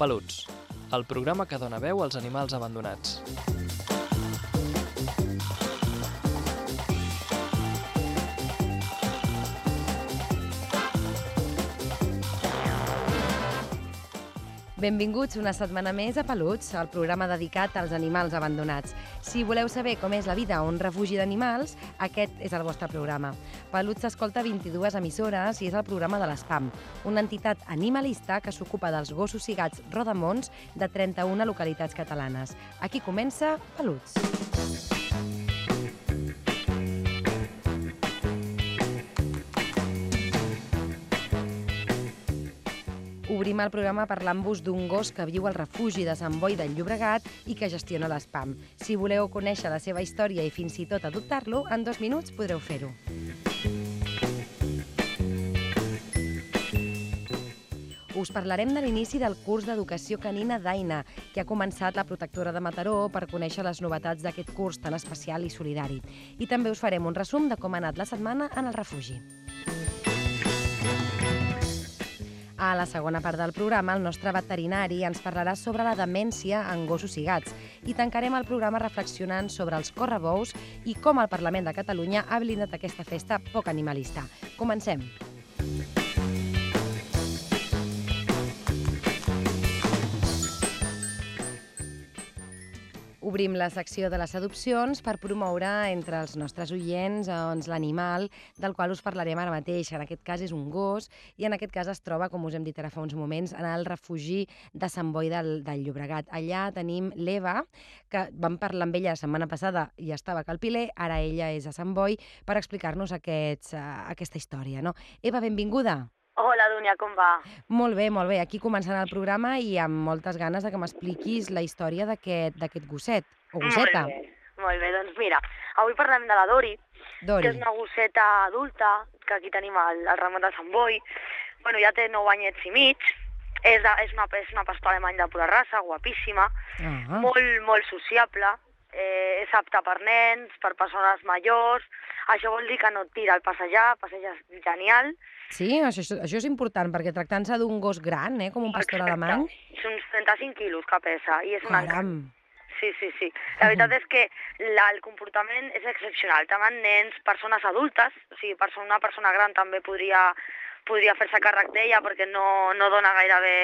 Peluts, el programa que dona veu als animals abandonats. Benvinguts una setmana més a Peluts, el programa dedicat als animals abandonats. Si voleu saber com és la vida a un refugi d'animals, aquest és el vostre programa. Peluts s'escolta a 22 emissores i és el programa de l'ESPAM, una entitat animalista que s'ocupa dels gossos i gats rodamons de 31 localitats catalanes. Aquí comença Peluts. Obrim el programa parlant-vos d'un gos que viu al refugi de Sant Boi del Llobregat i que gestiona l'ESPAM. Si voleu conèixer la seva història i fins i tot adoptar-lo, en dos minuts podreu fer-ho. Us parlarem de l'inici del curs d'educació canina d'Aina, que ha començat la protectora de Mataró per conèixer les novetats d'aquest curs tan especial i solidari. I també us farem un resum de com ha anat la setmana en el refugi. A la segona part del programa, el nostre veterinari ens parlarà sobre la demència en gossos i gats i tancarem el programa reflexionant sobre els correbous i com el Parlament de Catalunya ha blindat aquesta festa poc animalista. Comencem. Obrim la secció de les adopcions per promoure entre els nostres oients doncs, l'animal del qual us parlarem ara mateix. En aquest cas és un gos i en aquest cas es troba, com us hem dit ara fa uns moments, en el refugi de Sant Boi del, del Llobregat. Allà tenim l'Eva, que vam parlar amb ella la setmana passada i estava a Calpiler, ara ella és a Sant Boi, per explicar-nos uh, aquesta història. No? Eva, benvinguda. Hola, Dúnia, com va? Molt bé, molt bé. Aquí començant el programa i amb moltes ganes de que m'expliquis la història d'aquest gosset, o gosseta. Molt bé, molt bé. Doncs mira, avui parlem de la Dori, Dori. que és una gosseta adulta, que aquí tenim el, el ramat de Sant Boi. Bueno, ja té 9 anyets i mig, és, de, és, una, és una pastor alemany de pura raça, guapíssima, Ah, molt, molt sociable, eh, és apta per nens, per persones majors, això vol dir que no et tira al passejar, passeja genial. Sí, això, això- és important, perquè tractant-se d'un gos gran, eh, com un pastor Exacte. alemany... Són uns 35 quilos que pesa, i és un encant. Caram! Sí, sí, sí. La veritat és que la, el comportament és excepcional, tant en nens, persones adultes, o sigui, una persona gran també podria podria fer-se càrrec d'ella perquè no, no dona gairebé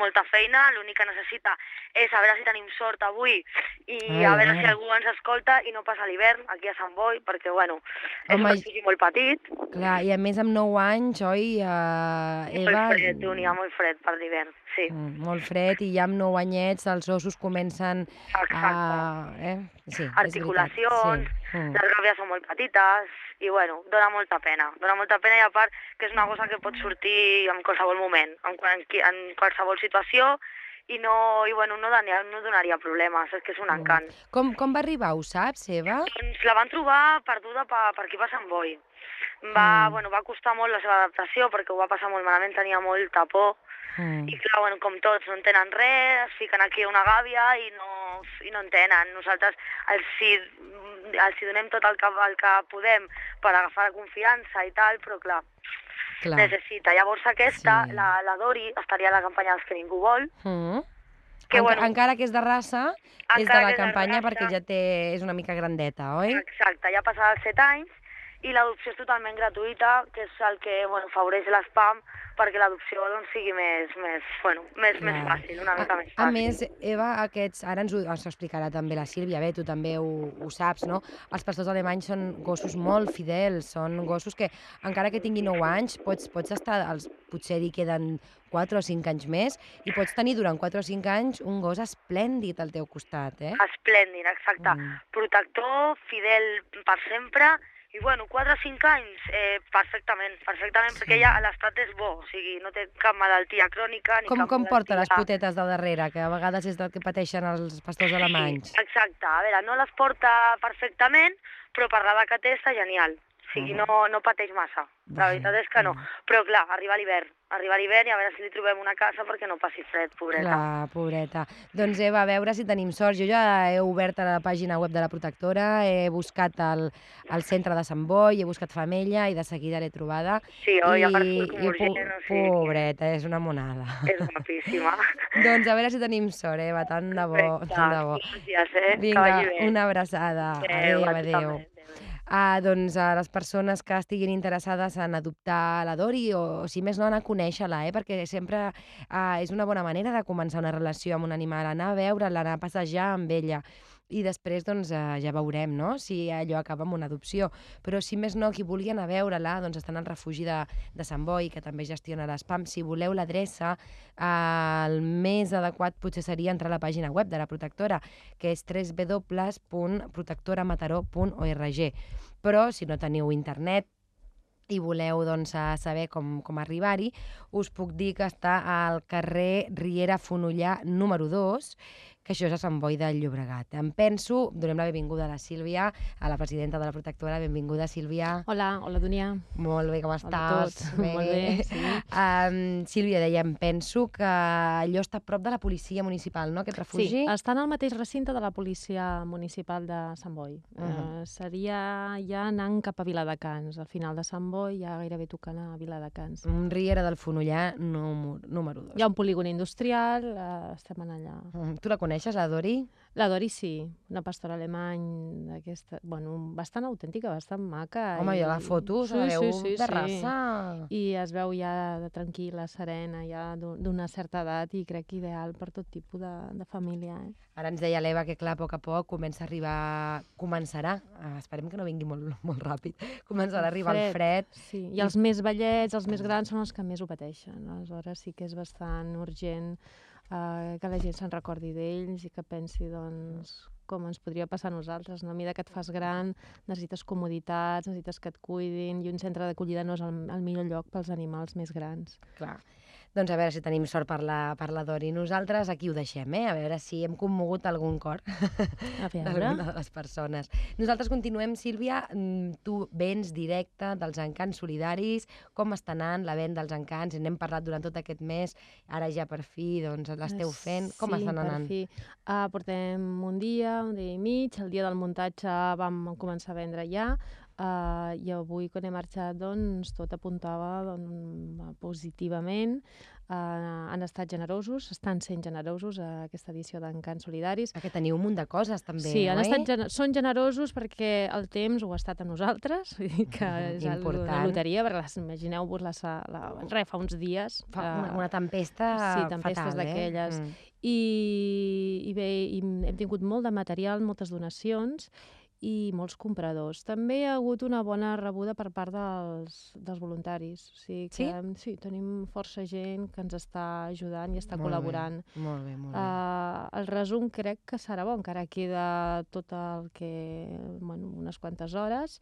molta feina, l'únic que necessita és a veure si tenim sort avui i Ai, a veure ai. si algú ens escolta i no passa l'hivern aquí a Sant Boi, perquè, bueno, és Home, un refugi molt petit, Clar, i a més amb 9 anys, oi, uh, Eva... molt fred, Dúnia, molt fred per l'hivern, sí. Mm, molt fred, i ja amb 9 anyets els ossos comencen a... Exacte. Eh? Sí, articulacions, sí. Mm. les gàbies són molt petites i bueno, dona molta pena. Dona molta pena i a part que és una cosa que pot sortir en qualsevol moment, en, qual- en qualsevol situació i no, i bueno, no, donaria, no donaria problemes, és que és un encant. Com, com va arribar, ho saps, Eva? Doncs la van trobar perduda per, per aquí per Sant Boi. Va, Mm. bueno, va costar molt la seva adaptació perquè ho va passar molt malament, tenia molta por Mm. i clar, bueno, com tots, no entenen res, es fiquen aquí una gàbia i no, i no entenen. Nosaltres els hi, els hi donem tot el que, el que podem per agafar confiança i tal, però clar, Clar. necessita. Llavors aquesta, Sí. la, la Dori, estaria a la campanya dels que ningú vol, Mm. que Enca- bueno, Encara que és de raça, és de la és de campanya raça. perquè ja té, és una mica grandeta, oi? exacte, ja passava els 7 anys, i l'adopció és totalment gratuïta, que és el que bueno, favoreix l'espam perquè l'adopció doncs, sigui més, més, bueno, més, més fàcil, una mica més A fàcil. més, Eva, aquests, ara ens ho, ens ho explicarà també la Sílvia, bé, tu també ho, ho saps, no? Els pastors alemanys són gossos molt fidels, són gossos que, encara que tinguin 9 anys, pots, pots estar, els, potser hi queden 4 o 5 anys més, i pots tenir durant 4 o 5 anys un gos esplèndid al teu costat, eh? Esplèndid, exacte. Mm. Protector, fidel per sempre, i bueno, 4 o 5 anys, eh, perfectament, perfectament, Sí. perquè ja l'estat és bo, o sigui, no té cap malaltia crònica ni Com, cap com porta les potetes del darrere, que a vegades és del que pateixen els pastors alemanys? Sí, exacte, a veure, no les porta perfectament, però per l'edat que té està genial. sigui, Mhm. no, no pateix massa. La Vale, veritat és que no. Però clar, arriba l'hivern. Arriba l'hivern i a veure si li trobem una casa perquè no passi fred, pobreta. Clar, pobreta. Doncs Eva, a veure si tenim sort. Jo ja he obert la pàgina web de la protectora, he buscat el, el centre de Sant Boi, he buscat Femella i de seguida l'he trobada. Sí, oi, a part I, surt i com urgent, o sigui, pobreta, és una monada. és guapíssima. doncs a veure si tenim sort, Eva, tant de bo, Perfecte. tant de bo. Gràcies, eh? Vinga, una abraçada. Adéu, a adéu. Adéu. Ah, doncs a les persones que estiguin interessades en adoptar la Dori o, si més no, anar a conèixer-la, eh? perquè sempre ah, és una bona manera de començar una relació amb un animal, anar a veure'la, anar a passejar amb ella i després doncs, eh, ja veurem no? si allò acaba amb una adopció. Però si més no, qui vulgui anar a veure-la doncs estan al refugi de, de Sant Boi, que també gestiona l'espam. Si voleu l'adreça, eh, el més adequat potser seria entrar a la pàgina web de la protectora, que és www.protectoramataró.org. Però si no teniu internet, i voleu doncs, a saber com, com arribar-hi, us puc dir que està al carrer Riera Fonollà número 2, que això és a Sant Boi del Llobregat. Em penso, donem la benvinguda a la Sílvia, a la presidenta de la protectora. Benvinguda, Sílvia. Hola, hola Dunia. Molt bé, com Hola estàs? tots. Molt bé, sí. Um, Sílvia, deia, em penso que allò està a prop de la policia municipal, no?, aquest refugi? Sí, està en el mateix recinte de la policia municipal de Sant Boi. Uh Mhm. -huh. seria ja anant cap a Viladecans. Al final de Sant Boi, ja gairebé tocant a Viladecans. Un Riera del Fonollà número, número 2. Hi ha un polígon industrial, eh, estem allà. Mm, Tu la coneixes, la Dori? La Dori sí, una pastora alemany d'aquesta, bueno, bastant autèntica, bastant maca. Home, i... la foto, se la veu de raça. I es veu ja de tranquil·la, serena, ja d'u- d'una certa edat i crec que ideal per tot tipus de, de família. Eh? Ara ens deia l'Eva que, clar, a poc a poc comença a arribar... Començarà, eh, esperem que no vingui molt, molt ràpid, començarà a arribar el fred. Sí, i els més vellets, els més grans, són els que més ho pateixen. Aleshores sí que és bastant urgent eh, que la gent se'n recordi d'ells i que pensi, doncs, com ens podria passar a nosaltres. No? A mesura que et fas gran, necessites comoditats, necessites que et cuidin, i un centre d'acollida no és el, el millor lloc pels animals més grans. Clar. Doncs a veure si tenim sort per la, per la Dori. Nosaltres aquí ho deixem, eh? A veure si hem commogut algun cor d'alguna de les persones. Nosaltres continuem, Sílvia. Mm, Tu vens directe dels encants solidaris. Com està anant la venda dels encants? N'hem parlat durant tot aquest mes. Ara ja per fi doncs, l'esteu fent. Com sí, estan per anant? fi. Uh, portem un dia, un dia i mig. El dia del muntatge vam començar a vendre ja. Uh, I avui, quan he marxat, doncs, tot apuntava doncs, positivament. Uh, han estat generosos, estan sent generosos a aquesta edició d'Encants Solidaris. Perquè teniu un munt de coses, també, sí, han oi? estat gener són generosos perquè el temps ho ha estat a nosaltres, vull dir que Mhm, és una important. loteria, perquè imagineu-vos la, la, re, fa uns dies... Fa una, eh, una tempesta sí, tempestes fatal, eh? d'aquelles. Mm. i, i bé, i hem tingut molt de material, moltes donacions i molts compradors. També hi ha hagut una bona rebuda per part dels, dels voluntaris. O sigui que, Sí? sí, tenim força gent que ens està ajudant i està Molt bé, col·laborant. Molt bé, molt bé. Uh, el resum crec que serà bo, encara queda tot el que... Bueno, unes quantes hores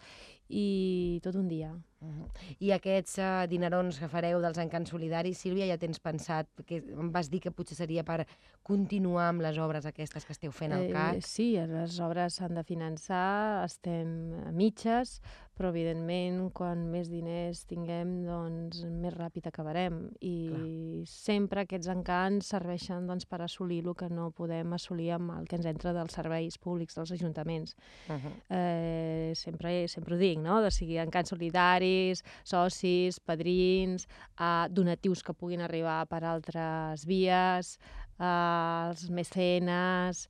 i tot un dia. Mhm. I aquests uh, dinerons que fareu dels encants solidaris, Sílvia, ja tens pensat, que em vas dir que potser seria per continuar amb les obres aquestes que esteu fent al CAC? Eh, sí, les obres s'han de finançar, estem a mitges, però evidentment quan més diners tinguem, doncs més ràpid acabarem. I Clar. sempre aquests encants serveixen doncs, per assolir el que no podem assolir amb el que ens entra dels serveis públics dels ajuntaments. Uh -huh. Eh, sempre, sempre ho dic, no? De sigui encants solidaris, socis, padrins, eh, donatius que puguin arribar per altres vies, eh, els mecenes,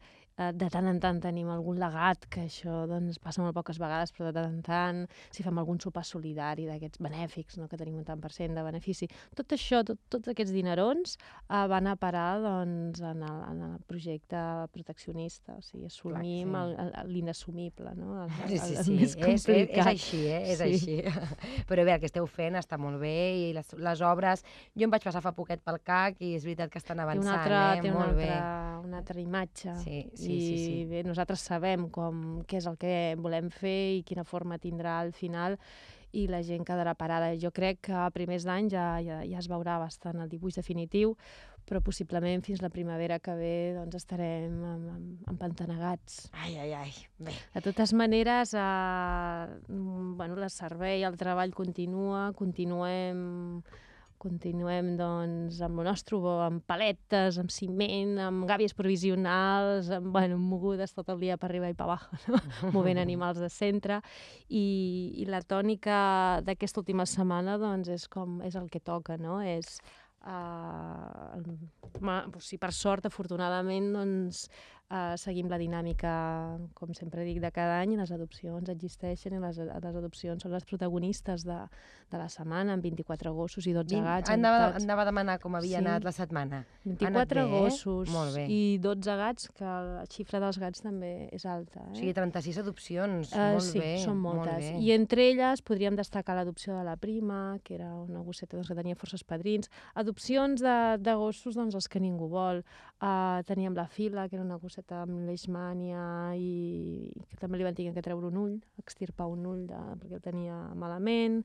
de tant en tant tenim algun legat, que això doncs, passa molt poques vegades, però de tant en tant, si fem algun sopar solidari d'aquests benèfics, no? que tenim un tant per cent de benefici, tot això, tot, tots aquests dinerons eh, van a parar doncs, en, el, en el projecte proteccionista, o sigui, assumim sí. el- el- l'inassumible, no? El, Sí, sí, el, sí, el més és, és, és així, eh? és Sí. així. Però bé, el que esteu fent està molt bé i les, les obres... Jo em vaig passar fa poquet pel CAC i és veritat que estan té avançant, una altra, eh? té una molt bé. Una altra imatge. Sí, sí, I sí, sí. bé, nosaltres sabem com, què és el que volem fer i quina forma tindrà al final i la gent quedarà parada. Jo crec que a primers d'any ja, ja, ja es veurà bastant el dibuix definitiu, però possiblement fins la primavera que ve doncs estarem em- em- empantanegats. Ai, ai, ai. Bé, De totes maneres, eh, bueno, el servei, el treball continua, continuem continuem doncs, amb el nostre bo, amb paletes, amb ciment, amb gàbies provisionals, amb, bueno, mogudes tot el dia per arriba i per abajo, no? movent animals de centre. I, i la tònica d'aquesta última setmana doncs, és, com, és el que toca, no? És, uh, ma, o sigui, per sort, afortunadament, doncs, uh, seguim la dinàmica, com sempre dic, de cada any les adopcions existeixen i les, les adopcions són les protagonistes de, de la setmana amb 24 gossos i 12 Vint- gats anava, adoptats. anava a demanar com havia Sí. anat la setmana. 24 bé, gossos Molt bé. i 12 gats, que la xifra dels gats també és alta. Eh? O sigui, 36 adopcions, Eh, molt sí, bé. són molt moltes. bé. I entre elles podríem destacar l'adopció de la prima, que era una gosseta doncs, que tenia forces padrins. Adopcions de, de gossos, doncs els que ningú vol. Uh, teníem la fila, que era una gosseta amb leishmània i que també li van tenir que treure un ull, extirpar un ull de, perquè el tenia malament.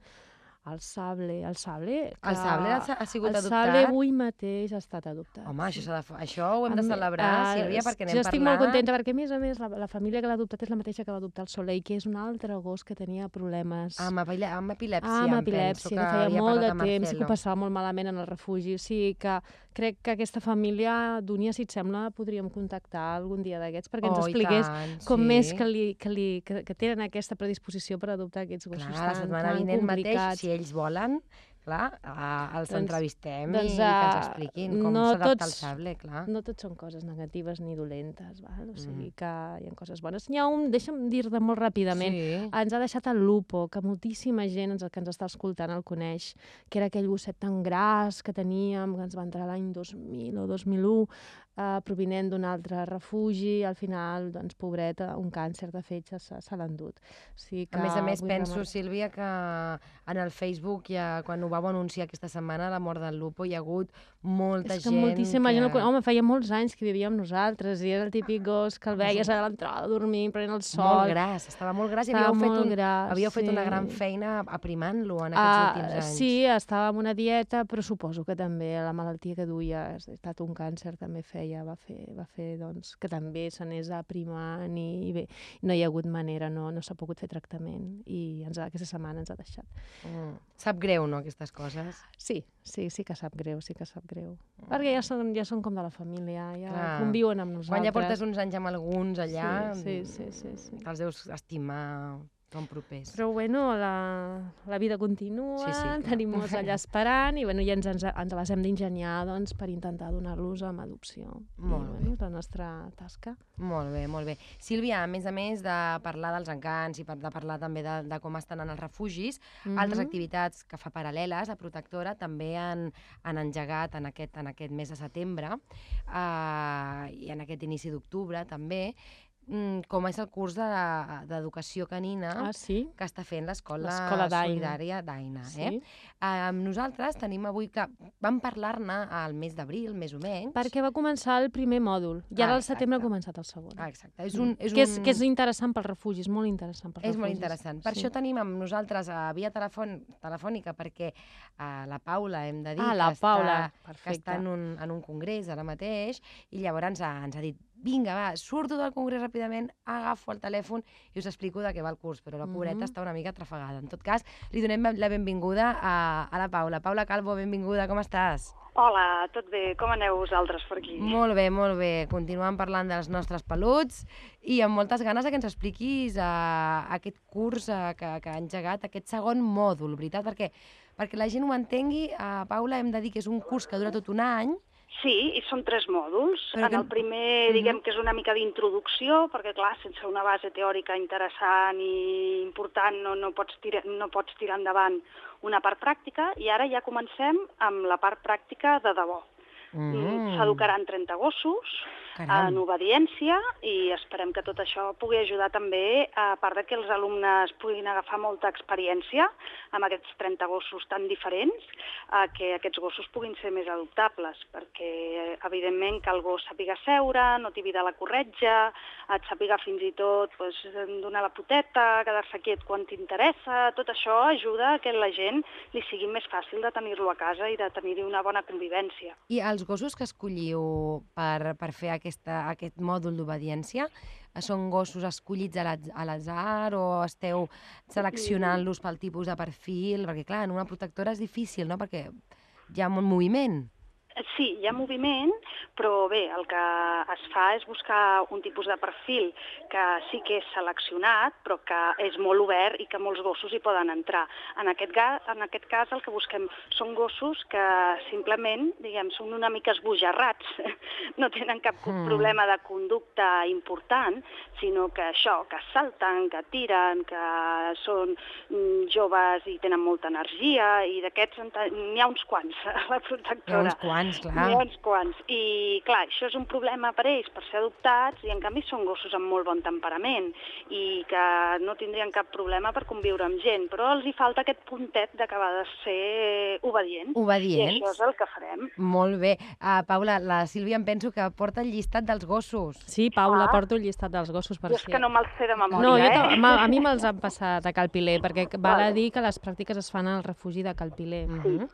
El sable, el sable... El sable ha, ha sigut el adoptat? sable avui mateix ha estat adoptat. Home, això, de, això ho hem de celebrar, ah, Sílvia, perquè n'hem Jo parlat. estic molt contenta, perquè a més a més la, la família que l'ha adoptat és la mateixa que va adoptar el Soleil, que és un altre gos que tenia problemes. Amb, epile amb epilèpsia, Ah, amb em penso, epilèpsia, que que feia molt de temps i que ho passava molt malament en el refugi. O sigui que crec que aquesta família, Dúnia, si et sembla, podríem contactar algun dia d'aquests perquè ens Oh, i expliqués tant, com sí. més que, li, que, li, que, que tenen aquesta predisposició per adoptar aquests gossos Clar, la tan, setmana tan vinent mateix, complicats. si ells volen, clar, els Doncs- entrevistem doncs, i que ens ah, expliquin com no s'adapta el sable, clar. No tot són coses negatives ni dolentes, val? o sigui Mm. que hi ha coses bones. N'hi ha un, deixa'm dir-te molt ràpidament, Sí. ens ha deixat el Lupo, que moltíssima gent ens, que ens està escoltant el coneix, que era aquell gosset tan gras que teníem, que ens va entrar l'any 2000 o 2001, eh, provinent d'un altre refugi, al final, doncs, pobreta, un càncer de fetge se, se l'ha endut. O sigui que A més a més, penso, remarcar- Sílvia, que en el Facebook, ja, quan ho vau anunciar aquesta setmana, la mort del Lupo, hi ha hagut molta És que gent moltíssima que... gent... con- Home, feia molts anys que vivia amb nosaltres i era el típic gos que el veies a l'entrada dormint, prenent el sol. Molt gras, estava molt gras i Estava havíeu fet, un, gras, havíeu fet una sí. gran feina aprimant-lo en aquests Ah, últims anys. Sí, estava en una dieta, però suposo que també la malaltia que duia, ha estat un càncer, també feia, va fer, va fer doncs, que també s'anés aprimant i, i bé, no hi ha hagut manera, no, no s'ha pogut fer tractament i ens ha, aquesta setmana ens ha deixat. Mm. Sap greu, no, aquestes coses? Sí, sí, sí que sap greu, sí que sap greu. Perquè ja són, ja són com de la família, ja Clar. conviuen amb nosaltres. Quan ja portes uns anys amb alguns allà, Sí, sí, sí, sí, sí. te'ls deus estimar, són propers. Però bueno, la, la vida continua, Sí, sí, clar. tenim molts allà esperant i, bueno, i ens, ens, ens les hem d'ingeniar doncs, per intentar donar-los amb adopció. Molt I, bé. bueno, és la nostra tasca. Molt bé, molt bé. Sílvia, a més a més de parlar dels encants i de parlar també de, de com estan en els refugis, Mhm. altres activitats que fa paral·leles a Protectora també han, han engegat en aquest, en aquest mes de setembre eh, i en aquest inici d'octubre també, mm, com és el curs de- d'educació canina Ah, sí? que està fent l'Escola. Solidària d'Aina. Sí. Eh? Eh, nosaltres tenim avui que... Vam parlar-ne al mes d'abril, més o menys. Perquè va començar el primer mòdul i ara Ah, al setembre ha començat el segon. Ah, exacte. És un, és que, és, un... que és interessant pel refugi, és molt interessant pel És refugis. molt interessant. Per sí. això tenim amb nosaltres a via telefon, telefònica, perquè a la Paula, hem de dir, Ah, la que, Paula, està, que està en un, en un congrés ara mateix, i llavors ens ha, ens ha dit vinga, va, surto del congrés ràpidament, agafo el telèfon i us explico de què va el curs, però la pobreta Mhm. està una mica trafegada. En tot cas, li donem la benvinguda a, a la Paula. Paula Calvo, benvinguda, com estàs? Hola, tot bé? Com aneu vosaltres per aquí? Molt bé, molt bé. Continuem parlant dels nostres peluts i amb moltes ganes de que ens expliquis uh, aquest curs uh, que, que ha engegat, aquest segon mòdul, veritat? Perquè, perquè la gent ho entengui, uh, Paula, hem de dir que és un curs que dura tot un any. Sí, i són tres mòduls. Però en el primer, Mhm. diguem que és una mica d'introducció, perquè clar, sense una base teòrica interessant i important no, no, pots tirar, no pots tirar endavant una part pràctica, i ara ja comencem amb la part pràctica de debò. Mm. S'educaran 30 gossos, Caram. en obediència i esperem que tot això pugui ajudar també, a part de que els alumnes puguin agafar molta experiència amb aquests 30 gossos tan diferents, a que aquests gossos puguin ser més adoptables, perquè evidentment que el gos sàpiga seure, no tibi de la corretja, et sàpiga fins i tot pues, donar la poteta, quedar-se quiet quan t'interessa, tot això ajuda a que la gent li sigui més fàcil de tenir-lo a casa i de tenir-hi una bona convivència. I els gossos que escolliu per, per fer aquesta, aquest mòdul d'obediència eh, són gossos escollits a l'atzar o esteu seleccionant-los pel tipus de perfil? Perquè, clar, en una protectora és difícil, no?, perquè hi ha molt moviment. Sí, hi ha moviment, però bé, el que es fa és buscar un tipus de perfil que sí que és seleccionat, però que és molt obert i que molts gossos hi poden entrar. En aquest, en aquest cas el que busquem són gossos que simplement, diguem, són una mica esbojarrats, no tenen cap Mm. problema de conducta important, sinó que això, que salten, que tiren, que són mm, joves i tenen molta energia, i d'aquests n'hi ha uns quants a la Hi ha protectora. uns quants, clar. N'hi ha uns quants. I, clar, això és un problema per ells, per ser adoptats, i en canvi són gossos amb molt bon temperament i que no tindrien cap problema per conviure amb gent, però els hi falta aquest puntet d'acabar de ser obedient. I Obedients. això és el que farem. Molt bé. Uh, Paula, la Sílvia em penso que porta el llistat dels gossos. Sí, Paula, Ah. porto el llistat dels gossos per Jo és si... que no me'ls sé de memòria, No, jo eh? ma- a mi me'ls han passat a Calpiler, perquè val a dir que les pràctiques es fan al refugi de Calpiler. Mhm.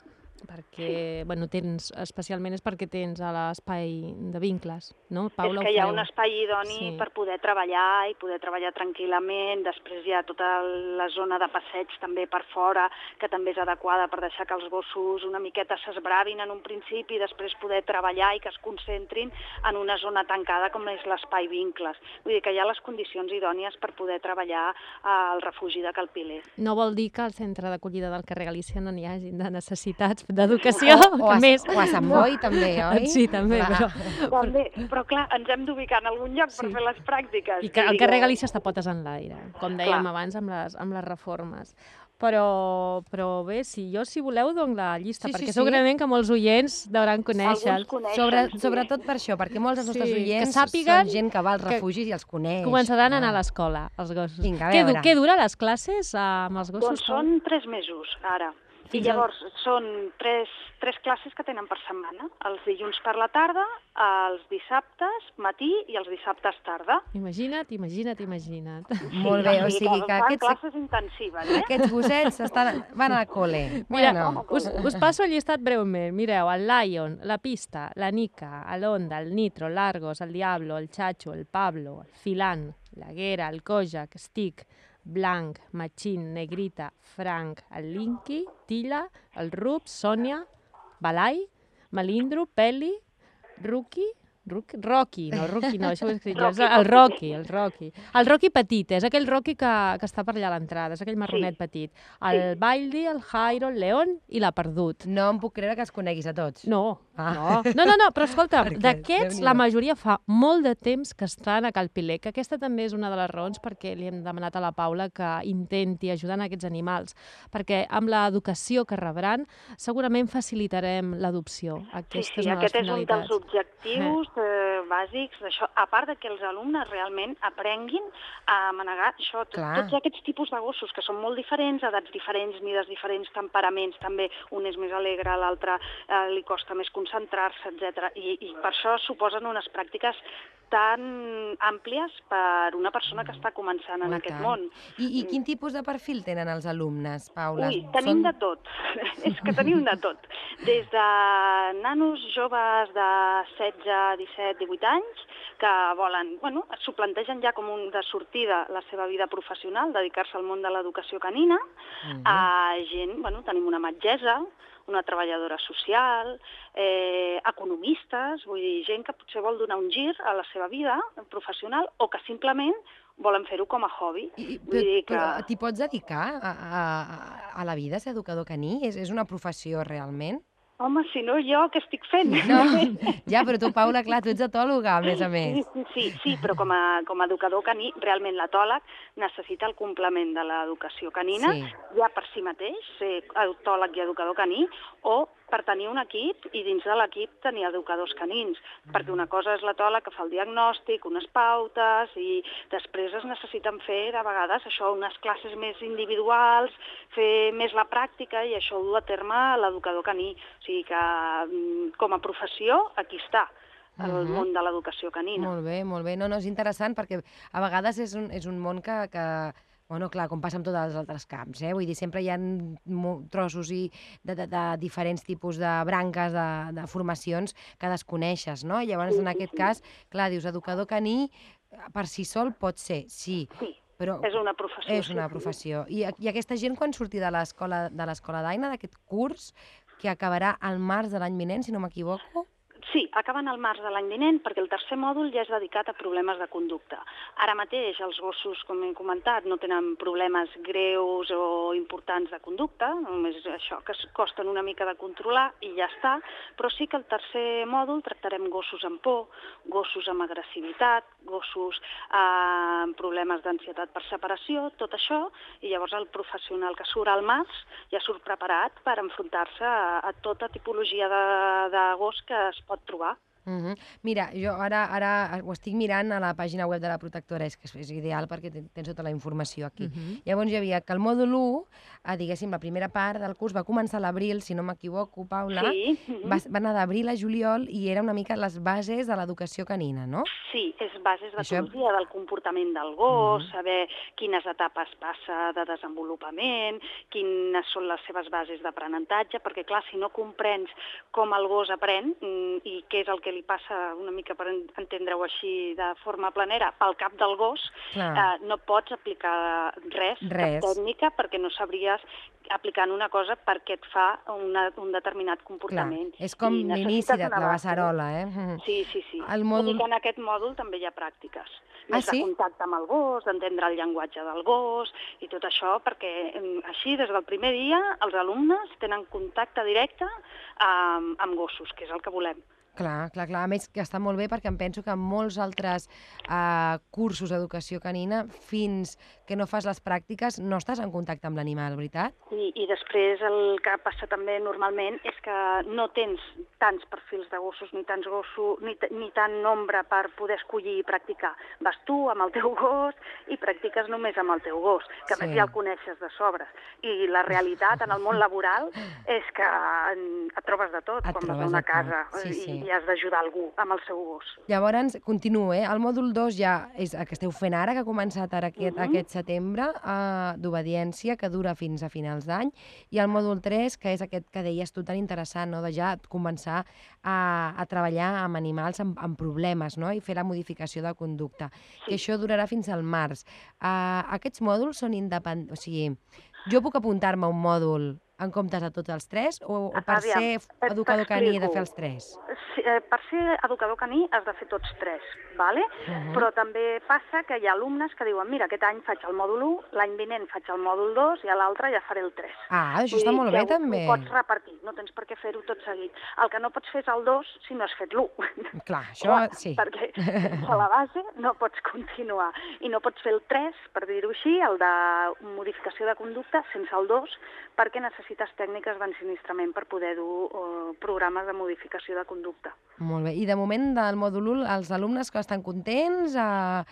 Perquè, bueno, tens, especialment és perquè tens a l'espai de vincles, no? Paula, és que hi ha un espai idoni Sí. per poder treballar i poder treballar tranquil·lament. Després hi ha tota la zona de passeig també per fora, que també és adequada per deixar que els gossos una miqueta s'esbravin en un principi i després poder treballar i que es concentrin en una zona tancada com és l'espai vincles. Vull dir que hi ha les condicions idònies per poder treballar al refugi de Calpiler. No vol dir que al centre d'acollida del carrer Galícia no n'hi hagin de necessitats d'educació, O, o, que a, més... o a Sant Boi, també, oi? Sí, també, Clar. però... També, però clar, ens hem d'ubicar en algun lloc per Sí. fer les pràctiques. I que el carrer Galícia està potes en l'aire, com dèiem Clar. abans amb les, amb les reformes. Però, però bé, si jo, si voleu, dono la llista, Sí, sí, perquè sí. segurament que molts oients devran conèixer. Alguns coneixen, Sobre, sí. sobretot per això, perquè molts dels nostres Sí, que oients sàpiguen són gent que va als refugis i els coneix. Començaran a anar a Ah. l'escola, els gossos. Vinga, a què, veure. què dura les classes eh, amb els gossos? Doncs són tres mesos, ara. I llavors són tres, tres classes que tenen per setmana. Els dilluns per la tarda, els dissabtes matí i els dissabtes tarda. Imagina't, imagina't, imagina't. Molt bé, o sigui que fan aquests, classes intensives, eh? aquests gossets estan, van al col·le. Mira, Bueno, us, us passo el llistat breument. Mireu, el Lion, la Pista, la Nica, l'Onda, el Nitro, l'Argos, el Diablo, el Chacho, el Pablo, el Filan, la Guera, el Kojak, Stick, Blanc, Machín, Negrita, Frank, el Linky, Tila, el Rups, Sònia, Balai, Melindro, Peli, Ruki, Rocky, no, Ruki no, això ho he escrit jo, és el Rocky, el Rocky. El Rocky petit, és aquell Rocky que, que està per allà a l'entrada, és aquell marronet petit. El Baldi, el Jairo, el León i la Perdut. no em puc creure que els coneguis a tots. No, Ah. no, no, no, no, però escolta, d'aquests la majoria fa molt de temps que estan a Calpiler, que aquesta també és una de les raons perquè li hem demanat a la Paula que intenti ajudar en aquests animals, perquè amb l'educació que rebran segurament facilitarem l'adopció. Sí, Aquesta sí, és una de les aquest és un dels objectius eh, bàsics d'això, a part de que els alumnes realment aprenguin a manegar això, tot, Clar. tots aquests tipus de gossos que són molt diferents, edats diferents, mides diferents, temperaments també, un és més alegre, l'altre eh, li costa més concentrar-se, etc. I, I per això suposen unes pràctiques tan àmplies per una persona que està començant en Oh, i aquest tant. món. I, I quin tipus de perfil tenen els alumnes, Paula? Ui, tenim Són- de tot. és que tenim de tot. Des de nanos joves de 16, 17, 18 anys que volen, bueno, s'ho plantegen ja com un de sortida la seva vida professional, dedicar-se al món de l'educació canina, Mhm. a gent, bueno, tenim una metgessa, una treballadora social, eh, economistes, vull dir, gent que potser vol donar un gir a la seva vida professional o que simplement volen fer-ho com a hobby. I, Vull dir que... però t'hi pots dedicar a, a, a la vida, ser educador caní? És, és una professió realment? Home, si no, jo què estic fent? No, ja, però tu, Paula, clar, tu ets etòloga, a més a més. Sí, sí, sí, però com a, com a educador caní, realment l'etòleg necessita el complement de l'educació canina, Sí. ja per si mateix, ser etòleg i educador caní, o per tenir un equip i dins de l'equip tenir educadors canins, perquè una cosa és l'etòleg que fa el diagnòstic, unes pautes, i després es necessiten fer, de vegades, això, unes classes més individuals, fer més la pràctica, i això ho du a terme l'educador caní. O sigui que, mm, com a professió, aquí està el Mhm. món de l'educació canina. Molt bé, molt bé. No, no, és interessant perquè a vegades és un, és un món que, que bueno, clar, com passa amb tots els altres camps, eh? vull dir, sempre hi ha trossos i de, de, de diferents tipus de branques de, de formacions que desconeixes, no? I llavors, en aquest cas, clar, dius, educador caní per si sol pot ser, sí, Sí, però és una professió. és una sí. professió. I, I aquesta gent, quan surti de l'escola de l'escola d'Aina, d'aquest curs, que acabarà al març de l'any vinent, si no m'equivoco, Sí, acaben al març de l'any vinent perquè el tercer mòdul ja és dedicat a problemes de conducta. Ara mateix els gossos, com he comentat, no tenen problemes greus o importants de conducta, només això que es costen una mica de controlar i ja està, però sí que el tercer mòdul tractarem gossos amb por, gossos amb agressivitat, gossos eh, amb problemes d'ansietat per separació, tot això, i llavors el professional que surt al març ja surt preparat per enfrontar-se a, a tota tipologia de, de gos que es pot trobar. Uh Mira, jo ara, ara ho estic mirant a la pàgina web de la protectora, és que és, ideal perquè ten- tens tota la informació aquí. Mhm. Llavors hi havia que el mòdul 1, eh, diguéssim, la primera part del curs va començar a l'abril, si no m'equivoco, Paula, Sí, mhm. va, va anar d'abril a juliol i era una mica les bases de l'educació canina, no? Sí, és bases Això- d'ecologia del comportament del gos, Mhm. saber quines etapes passa de desenvolupament, quines són les seves bases d'aprenentatge, perquè clar, si no comprens com el gos aprèn mm, i què és el que li passa una mica per en- entendre-ho així de forma planera pel cap del gos, Clar. eh, no pots aplicar res, Res. cap tècnica, perquè no sabries aplicant una cosa perquè et fa una, un determinat Clar, comportament. és com l'inici de la base. becerola, eh? Sí, sí, sí. El mòdul- que en aquest mòdul també hi ha pràctiques. Ah, Més sí? de contacte amb el gos, d'entendre el llenguatge del gos i tot això, perquè em, així, des del primer dia, els alumnes tenen contacte directe amb, amb gossos, que és el que volem. Clar, clar, clar. A més, que està molt bé perquè em penso que en molts altres eh, cursos d'educació canina, fins que no fas les pràctiques, no estàs en contacte amb l'animal, veritat? I, I després el que passa també normalment és que no tens tants perfils de gossos, ni tants gossos, ni, ni tant nombre per poder escollir i practicar. Vas tu amb el teu gos i practiques només amb el teu gos, que Sí. ja el coneixes de sobres. I la realitat en el món laboral és que et trobes de tot Et quan vas a una casa Sí, sí. i has d'ajudar algú amb el seu gos. Llavors, continuo, eh? El mòdul 2 ja és el que esteu fent ara, que ha començat ara aquest, Mhm. aquest setembre, eh, d'obediència, que dura fins a finals d'any, i el mòdul 3, que és aquest que deies tu tan interessant, no? de ja començar a, a treballar amb animals amb, amb problemes no? i fer la modificació de conducta. Que Sí. això durarà fins al març. Uh, aquests mòduls són independents, o sigui, jo puc apuntar-me a un mòdul en comptes de tots els tres, o, o per Aviam, ser educador caní he de fer els tres? Sí, eh, per ser educador caní has de fer tots tres, vale? Mhm. però també passa que hi ha alumnes que diuen mira, aquest any faig el mòdul 1, l'any vinent faig el mòdul 2 i a l'altre ja faré el 3. Ah, això Vull està dir molt bé, ho- també. Ho pots repartir, no tens per què fer-ho tot seguit. El que no pots fer és el 2 si no has fet l'1. Clar, això Clar, sí. Perquè sense la base no pots continuar. I no pots fer el 3, per dir-ho així, el de modificació de conducta, sense el 2, perquè necessites tècniques d'ensinistrament per poder dur eh, programes de modificació de conducta. Molt bé. I de moment del mòdul 1, els alumnes que estan contents? Uh,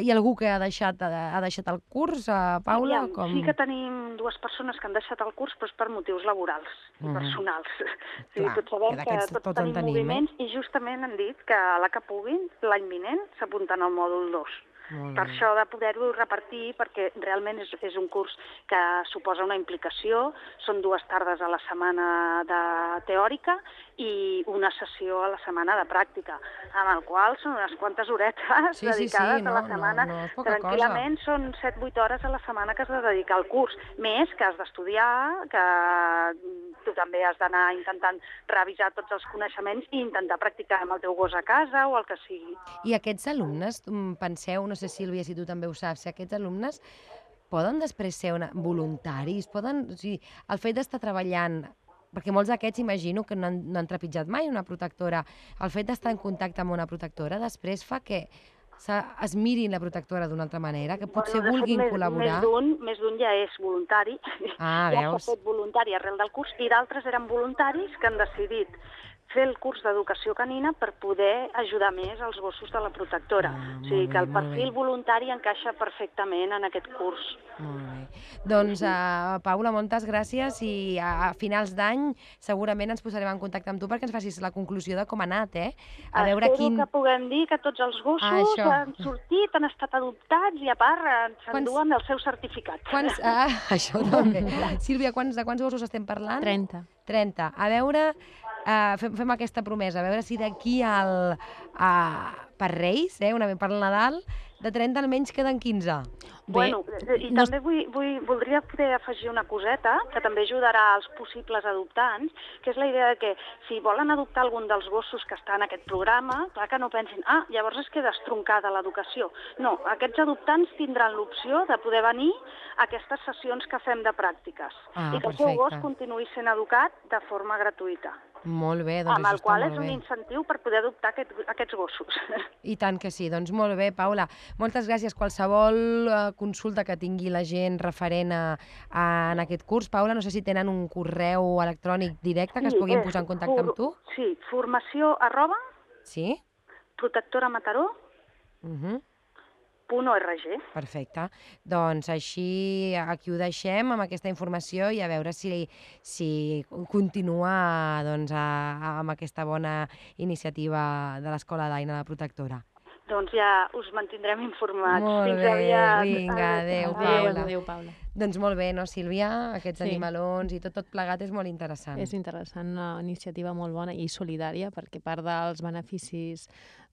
hi ha algú que ha deixat, ha deixat el curs, uh, Paula? Aviam, com... Sí que tenim dues persones que han deixat el curs, però és per motius laborals i Mhm. personals. Sí, Clar, tots sabem que d'aquests tots, tots en tenim, tenim, eh? moviments i justament han dit que a la que puguin, l'any vinent, s'apunten al mòdul 2. Per això de poder-ho repartir, perquè realment és, és un curs que suposa una implicació, són dues tardes a la setmana de teòrica i una sessió a la setmana de pràctica, amb el qual són unes quantes horetes Sí, sí, sí, dedicades no, a la no, setmana. no és poca cosa. Tranquil·lament són 7-8 hores a la setmana que has de dedicar al curs, més que has d'estudiar, que tu també has d'anar intentant revisar tots els coneixements i intentar practicar amb el teu gos a casa o el que sigui. I aquests alumnes, mm, penseu, no sé, Sílvia, si tu també ho saps, si aquests alumnes poden després ser una, voluntaris? Poden, o sigui, el fet d'estar treballant perquè molts d'aquests imagino que no han, no han trepitjat mai una protectora. El fet d'estar en contacte amb una protectora després fa que es mirin la protectora d'una altra manera, que potser fet, vulguin més- col·laborar. Més d'un ja és voluntari, Ah, ja s'ha fet voluntari arrel del curs, i d'altres eren voluntaris que han decidit fer el curs d'educació canina per poder ajudar més els gossos de la protectora. Ah, o sigui que el perfil voluntari encaixa perfectament en aquest curs. Molt bé. Doncs, uh, Paula, moltes gràcies i a, a finals d'any segurament ens posarem en contacte amb tu perquè ens facis la conclusió de com ha anat, eh? A veure Espero quin... que puguem dir que tots els gossos Ah, això. han sortit, han estat adoptats i a part eh, Quants- s'enduen el seu certificat. Quants... Ah, això també. Sílvia, quants, de quants gossos estem parlant? 30. 30. A veure, uh, fem, fem aquesta promesa, a veure si d'aquí al... A, per Reis, eh, una vegada per Nadal, de 30 almenys queden 15. Bueno, eh, i no- també vull, vull, voldria poder afegir una coseta que també ajudarà als possibles adoptants, que és la idea de que si volen adoptar algun dels gossos que està en aquest programa, clar que no pensin, ah, llavors es queda estroncada l'educació. No, aquests adoptants tindran l'opció de poder venir a aquestes sessions que fem de pràctiques Ah, i que el seu gos perfecte. continuï sent educat de forma gratuïta, Molt bé, doncs amb el qual és un incentiu per poder adoptar aquest, aquests gossos. I tant que sí, doncs molt bé, Paula. Moltes gràcies. Qualsevol eh, consulta que tingui la gent referent a, a, en aquest curs, Paula, no sé si tenen un correu electrònic directe que es Sí, puguin és posar en contacte amb tu? Sí, formació arroba Sí? protectoramataró.org. Uh -huh. Perfecte. Doncs així aquí ho deixem amb aquesta informació i a veure si, si continua doncs, a, amb aquesta bona iniciativa de l'Escola d'Aina la Protectora. Doncs ja us mantindrem informats. Molt Fins bé, aviat. vinga, adéu, Adéu, Paula. adéu, Paula. Doncs molt bé, no, Sílvia? Aquests Sí. animalons i tot, tot plegat és molt interessant. És interessant, una iniciativa molt bona i solidària, perquè part dels beneficis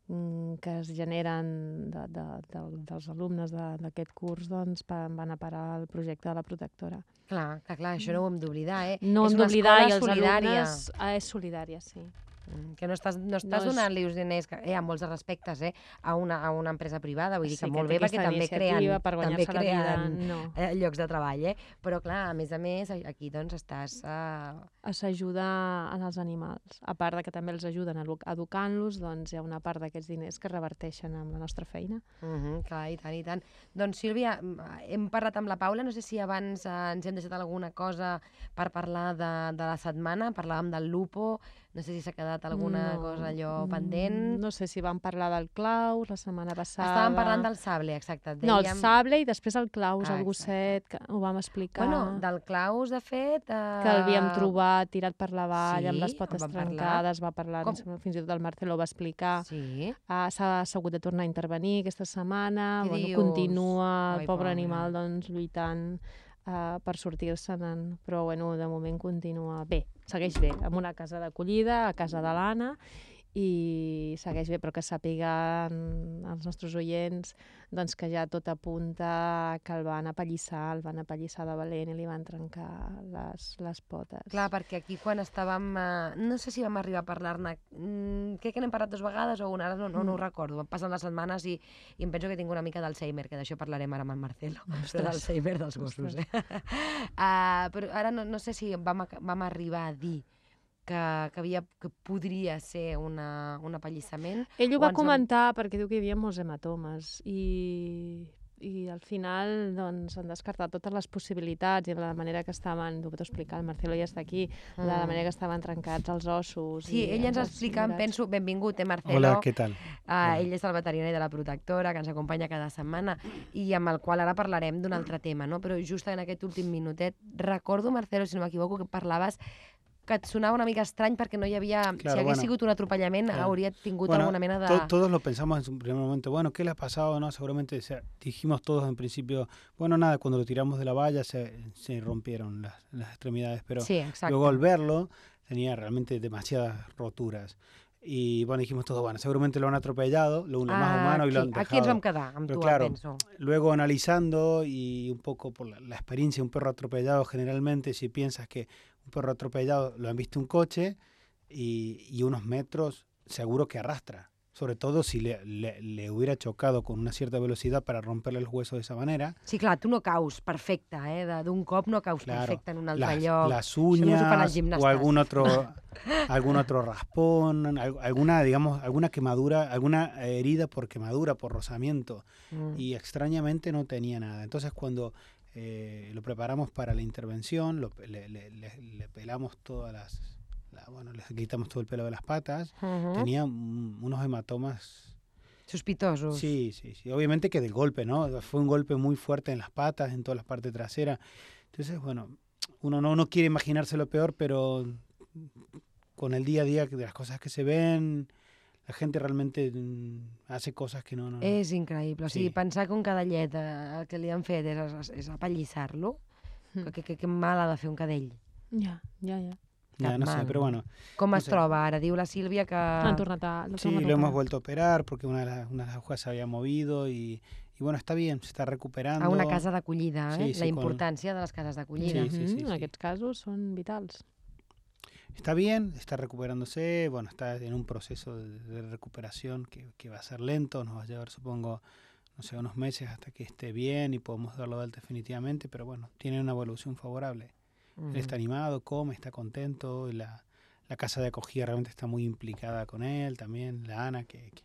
que es generen de, de, de, dels alumnes de- d'aquest curs doncs, van a parar al projecte de la protectora. Clar, clar, clar, això no ho hem d'oblidar, eh? No és hem d'oblidar i els solidària. alumnes... Ah, és solidària, sí. Mm, Que no estàs, no No estàs és- donant-li uns diners, que, eh, amb molts respectes, eh, a una, a una empresa privada. Vull dir que Sí, molt bé, perquè també creen, per també vida, creen no. eh, llocs de treball, eh? Però, clar, a més a més, aquí doncs estàs... Eh, S'ajuda en els animals. A part de que també els ajuden edu- educant-los, doncs hi ha una part d'aquests diners que reverteixen amb la nostra feina. Uh -huh, clar, i tant, i tant. Doncs, Sílvia, mm, hem parlat amb la Paula, no sé si abans eh, ens hem deixat alguna cosa per parlar de, de la setmana, parlàvem del lupo, no sé si s'ha quedat alguna No, cosa allò mm, pendent. No sé si vam parlar del claus la setmana passada. Estàvem parlant del sable, exacte. et No, el dèiem- sable i després el claus, Ah, el gosset, que ho vam explicar. Bueno, del Claus, de fet... Eh... que l'havíem trobat tirat per la vall, amb les Sí, potes parlar. trencades, va parlar, Com- sembla, fins i tot el Marcelo va explicar. Sí. Ah, S'ha hagut de tornar a intervenir aquesta setmana, Què bueno, dius? continua el Ai, pobre pobre. animal doncs, lluitant uh, per sortir-se'n, però bueno, de moment continua bé, segueix bé, amb una casa d'acollida, a casa de l'Anna, i segueix bé, però que sàpiguen els nostres oients doncs, que ja tot apunta que el van apallissar, el van apallissar de valent i li van trencar les, les potes. Clar, perquè aquí quan estàvem... Eh, no sé si vam arribar a parlar-ne... Mm, crec que n'hem parlat dues vegades o una, ara no, no, no ho recordo. Passen les setmanes i, i em penso que tinc una mica d'Alzheimer, que d'això parlarem ara amb en Marcelo. Però d'Alzheimer dels gossos, eh? uh, però ara no, no sé si vam, vam arribar a dir que, que, havia, que podria ser una, un apallissament. Ell ho va ens vam- comentar perquè diu que hi havia molts hematomes i, i al final doncs, han descartat totes les possibilitats i la manera que estaven, ho pot explicar, el Marcelo ja està aquí, mm. la manera que estaven trencats els ossos. Sí, i ell ens explica, em forats. penso, benvingut, eh, Marcelo? Hola, ¿qué tal? Uh, ell és el veterinari de la protectora, que ens acompanya cada setmana i amb el qual ara parlarem d'un altre tema, no? Però just en aquest últim minutet, recordo, Marcelo, si no m'equivoco, que parlaves que et sonava una mica estrany perquè no hi havia... si Claro, hagués bueno. sigut un atropellament, Claro. hauria tingut Bueno, alguna mena de... to- todos lo pensamos en un primer momento, bueno, ¿qué le ha pasado? No, seguramente o sea, dijimos todos en principio, bueno, nada, cuando lo tiramos de la valla se, se rompieron las, las extremidades, pero sí, luego al verlo tenía realmente demasiadas roturas. Y bueno, dijimos todos, bueno, seguramente lo han atropellado, lo, lo más humano y lo han aquí, aquí ens vam dejado. quedar, amb Però tu, claro, penso. Luego analizando y un poco por la, la experiencia de un perro atropellado, generalmente si piensas que un perro atropellado lo han visto un coche y, y unos metros seguro que arrastra. sobre todo si le, le, le hubiera chocado con una cierta velocidad para romperle el hueso de esa manera. Sí, clar, tu no caus perfecte, eh? De- D'un cop no caus Claro, perfecte en un altre las, lloc. las uñas o gimnastes. algún otro algún otro raspón, al- alguna digamos alguna quemadura, alguna herida por quemadura, por rozamiento Mm. y extrañamente no tenía nada. Entonces cuando eh, lo preparamos para la intervención, lo le, le- le- le pelamos todas las, la- bueno, le quitamos todo el pelo de las patas, Mhm. tenía mm, unos hematomas Sospitosos. Sí, sí, sí. Obviamente que del golpe, ¿no? Fue un golpe muy fuerte en las patas, en todas las partes traseras. Entonces, bueno, uno no, no quiere imaginarse lo peor, pero con el día a día de las cosas que se ven, la gente realmente mm, hace cosas que no... no És increïble. O sigui, Sí. pensar que un cadallet eh, el que li han fet és, és, apallissar-lo, Mm. que, que, que mal ha de fer un cadell. Ja, ja, ja. ya, Cap no sé, pero no? bueno. Com No es sé. troba ara? Diu la Sílvia que... Tornat a... l'han Sí, lo hemos vuelto a operar porque una de las, una de las agujas se había movido y, y bueno, está bien, se está recuperando. a una casa d'acollida, eh? Sí, sí, la con- importància de les cases d'acollida. Sí, sí, sí, Mhm, sí. Aquests casos són vitals. Está bien, está recuperándose, bueno, está en un proceso de, de recuperación que, que va a ser lento, nos va a llevar, supongo, no sé, unos meses hasta que esté bien y podamos darlo de alta definitivamente, pero bueno, tiene una evolución favorable. Él está animado, come, está contento, y la, la casa de acogida realmente está muy implicada con él también, la Ana, que, que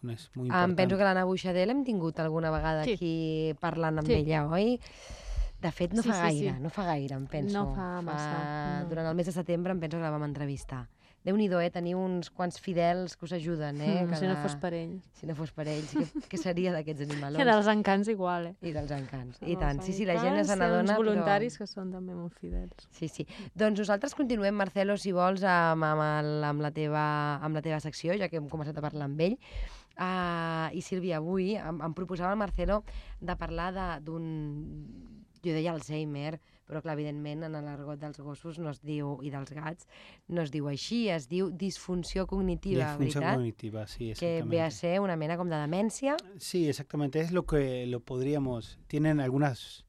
bueno, es muy Em importante. penso que l'Anna Buixadel hem tingut alguna vegada Sí. aquí parlant amb Sí. ella, oi? De fet, no Sí, fa sí, gaire, sí. no fa gaire, em penso. No fa massa, no. Durant el mes de setembre em penso que la vam entrevistar. Déu-n'hi-do, eh? Teniu uns quants fidels que us ajuden, eh? Mm, Si no Cada- fos per ell. Si no fos per ells, què, què seria d'aquests animalons? Que dels encants igual, eh? I dels encants. I tant. Sí, sí, la gent té n'adona, però... voluntaris que són també molt fidels. Sí, sí. Doncs nosaltres continuem, Marcelo, si vols, amb, amb, amb, la, teva, amb la teva secció, ja que hem començat a parlar amb ell. Uh, I Sílvia, avui em, em proposava el Marcelo de parlar d'un... Jo deia Alzheimer, però clar, evidentment en l'argot dels gossos no es diu, i dels gats, no es diu així, es diu disfunció cognitiva, Disfunción veritat? cognitiva, sí, Que ve a ser una mena com de demència. Sí, exactamente. Es lo que lo podríamos. Tienen algunas,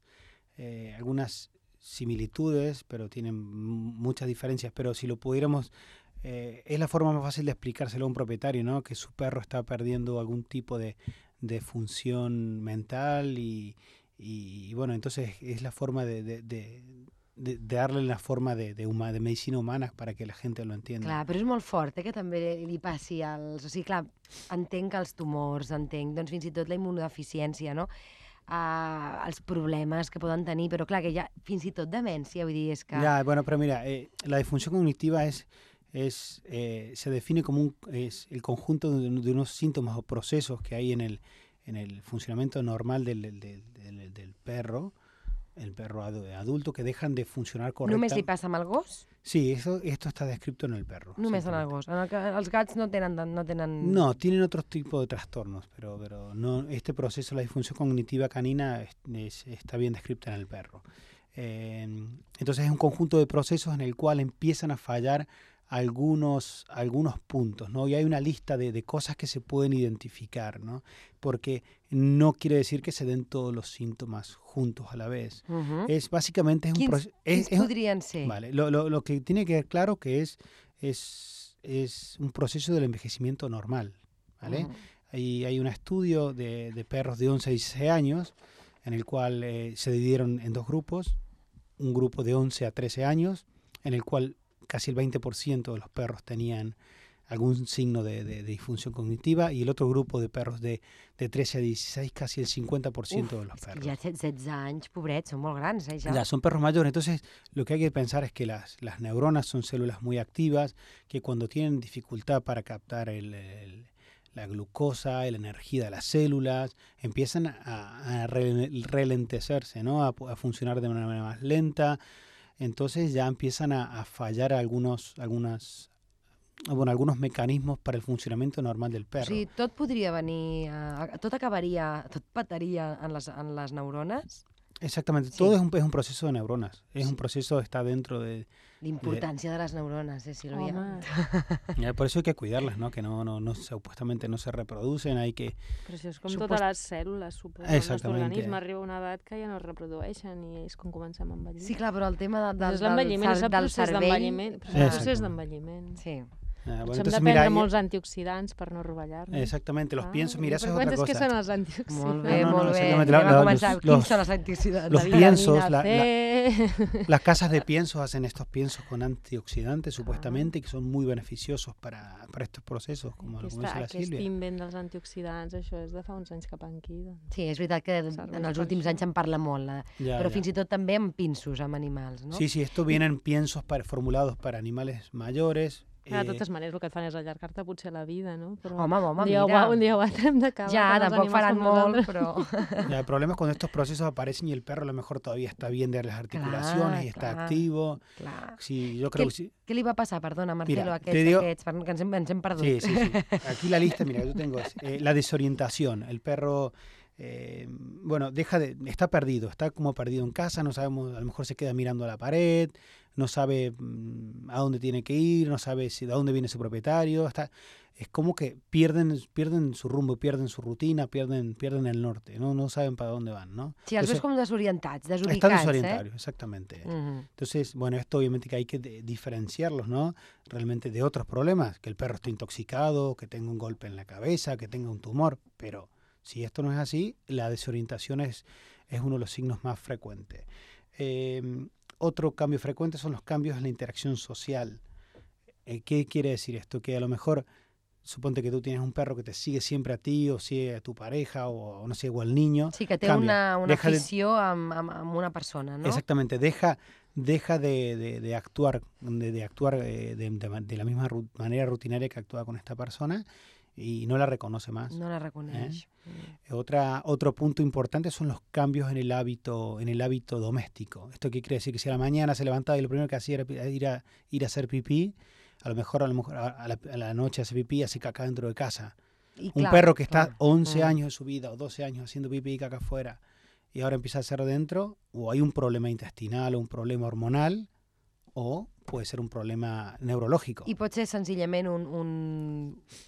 eh, algunas similitudes, pero tienen muchas diferencias. Pero si lo pudiéramos, eh, es la forma más fácil de explicárselo a un propietario, ¿no? Que su perro está perdiendo algún tipo de, de función mental y, y, y bueno, entonces es la forma de, de, de- de- de darle la forma de, de, huma- de medicina humana para que la gente lo entienda. Clar, però és molt fort, eh, que també li passi als... O sigui, clar, entenc els tumors, entenc, doncs fins i tot la immunodeficiència, no? Uh, els problemes que poden tenir, però clar, que ja fins i tot demència, vull dir, és que... Ya, bueno, pero mira, eh, la disfunción cognitiva es, es eh, se define como un, es el conjunto de, de unos síntomas o procesos que hay en el, en el funcionamiento normal del, del, del- del- perro, el perro adu- adulto, que dejan de funcionar Només li correctamente. passa amb el gos? Sí, eso, esto está descrito en el perro. Només en el gos. En el, que- els gats no tenen... No, tenen... No, tienen otro tipo de trastornos, pero, pero no, este proceso, la disfunción cognitiva canina, es- es- está bien descrita en el perro. Eh, entonces es un conjunto de procesos en el cual empiezan a fallar algunos, algunos puntos, ¿no? Y hay una lista de, de cosas que se pueden identificar, ¿no? Porque no quiere decir que se den todos los síntomas juntos a la vez. Uh -huh. Es básicamente es un proceso... podrien ser? Vale, lo, lo, lo que tiene que quedar claro que es, es, es un proceso del envejecimiento normal, ¿vale? Hay, hay un estudio de, de perros de 11 a 16 años en el cual eh, se dividieron en dos grupos, un grupo de 11 a 13 años, en el cual casi el 20% de los perros tenían algún signo de, de- de disfunción cognitiva y el otro grupo de perros de, de 13 a 16, casi el 50% de los perros. ja 16 anys, pobrets, són molt grans, eh, ja. Ya, son perros mayores. Entonces, lo que hay que pensar es que las, las neuronas son células muy activas, que cuando tienen dificultad para captar el- el- la glucosa y la energía de las células, empiezan a, a re- relentecerse, ¿no? A, a funcionar de una manera más lenta. Entonces ya empiezan a, a fallar algunos, algunas, bueno, algunos mecanismos para el funcionamiento normal del O perro. sigui, tot podria venir... A, tot acabaria, tot petaria en les, en les neurones? Exactamente, Sí. todo es un, es un proceso de neuronas, es un proceso, está dentro de, L'importància de les neurones, eh, Sílvia? Home, Ya, por eso hay que cuidarlas, ¿no? Que no, no, no supuestamente no se reproducen, hay que... però això és com Supost- totes les cèl·lules, suposo. El nostre Exactament, organisme que- arriba a una edat que ja no es reprodueixen i és com comencem a envellir. Sí, clar, però el tema de, de, és l'envelliment, és el del procés cervell... d'envelliment. però És Clar. el procés d'envelliment. Sí. Ah, bueno, Potser hem de prendre molts antioxidants per no rovellar-nos. exactamente, los Ah, piensos, mira, eso es otra cosa. són els antioxidants? Molt bé, No, no, no, molt bé. Anem la- a la- començar. los- Quins los- són els antioxidants? los La piensos, la- C. Las casas de piensos hacen estos piensos con antioxidantes, supuestamente, que son muy beneficiosos para, para estos procesos, como, como Aquesta, dice la aquest Silvia. invent dels antioxidants, això és de fa uns anys cap aquí. Doncs. Sí, és veritat que en els últims això. anys se'n parla molt, eh? Ya, però ya. fins i tot també amb pinços, amb animals, no? Sí, sí, esto vienen piensos para, formulados para animales mayores. Eh... De totes maneres, el que et fan és allargar-te potser la vida, no? Però Home, home, un dia, mira. ho, un dia ho altre hem d'acabar. Ja, tampoc faran molt, però... ya, el problema es cuando estos procesos aparecen y el perro a lo mejor todavía está bien de las articulaciones y está activo. Clar. Sí, yo creo ¿Qué- que sí. Què li va passar, perdona, Marcelo, Mira, a aquests, digo- aquests, que ens hem, ens hem perdut? Sí, sí, sí. Aquí la lista, mira, yo tengo es, eh, la desorientación. El perro, eh, bueno, deja de, está perdido, está como perdido en casa, no sabemos, a lo mejor se queda mirando a la pared, no sabe mm, a dónde tiene que ir, no sabe si de dónde viene su propietario, está, es como que pierden, pierden su rumbo, pierden su rutina, pierden, pierden el norte, no, no saben para dónde van, ¿no? Sí, els veus com desorientats, Están desubicats, desorientados, exactamente. eh? Mhm. Entonces, bueno, esto obviamente que hay que diferenciarlos, ¿no? Realmente de otros problemas, que el perro esté intoxicado, que tenga un golpe en la cabeza, que tenga un tumor, pero si esto no es así, la desorientación es, es uno de los signos más frecuentes. Eh, otro cambio frecuente son los cambios en la interacción social. Eh, ¿Qué quiere decir esto? Que a lo mejor, suponte que tú tienes un perro que te sigue siempre a ti, o sigue a tu pareja, o, no sé, o al niño, Sí, que Canvia. una, una Deja de- amb, amb una persona, no? Exactamente, deja, deja de, de- de actuar, de, actuar eh, de, de la misma manera rutinaria que actúa con esta persona y no la reconoce más. No la reconeix. Mm. Otra, otro punto importante son los cambios en el hábito, en el hábito doméstico. Esto qué quiere decir que si a la mañana se levantaba y lo primero que hacía era ir a, ir a hacer pipí, a lo mejor a, lo mejor a, la, a la noche hace pipí y hace caca dentro de casa. Un perro que está clar. 11 Mm. años de su vida o 12 años haciendo pipí y caca afuera y ahora empieza a hacer dentro, o hay un problema intestinal o un problema hormonal, o puede ser un problema neurológico. I pot ser senzillament un, un,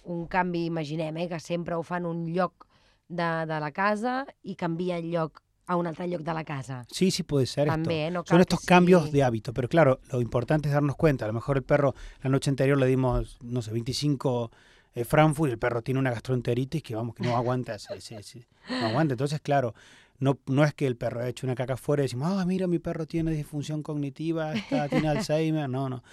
un canvi, imaginem, eh, que sempre ho fan un lloc de, de la casa i canvia el lloc a un altre lloc de la casa. Sí, sí puede ser esto. No Son estos cambios de hábito, pero claro, lo importante es darnos cuenta. A lo mejor el perro, la noche anterior le dimos, no sé, 25 eh, Frankfurt y el perro tiene una gastroenteritis que vamos, que no aguanta, sí, sí, sí, no aguanta. Entonces, claro, no, no es que el perro ha hecho una caca afuera y decimos, ah, mira, mi perro tiene disfunción cognitiva, está, tiene Alzheimer. No, no,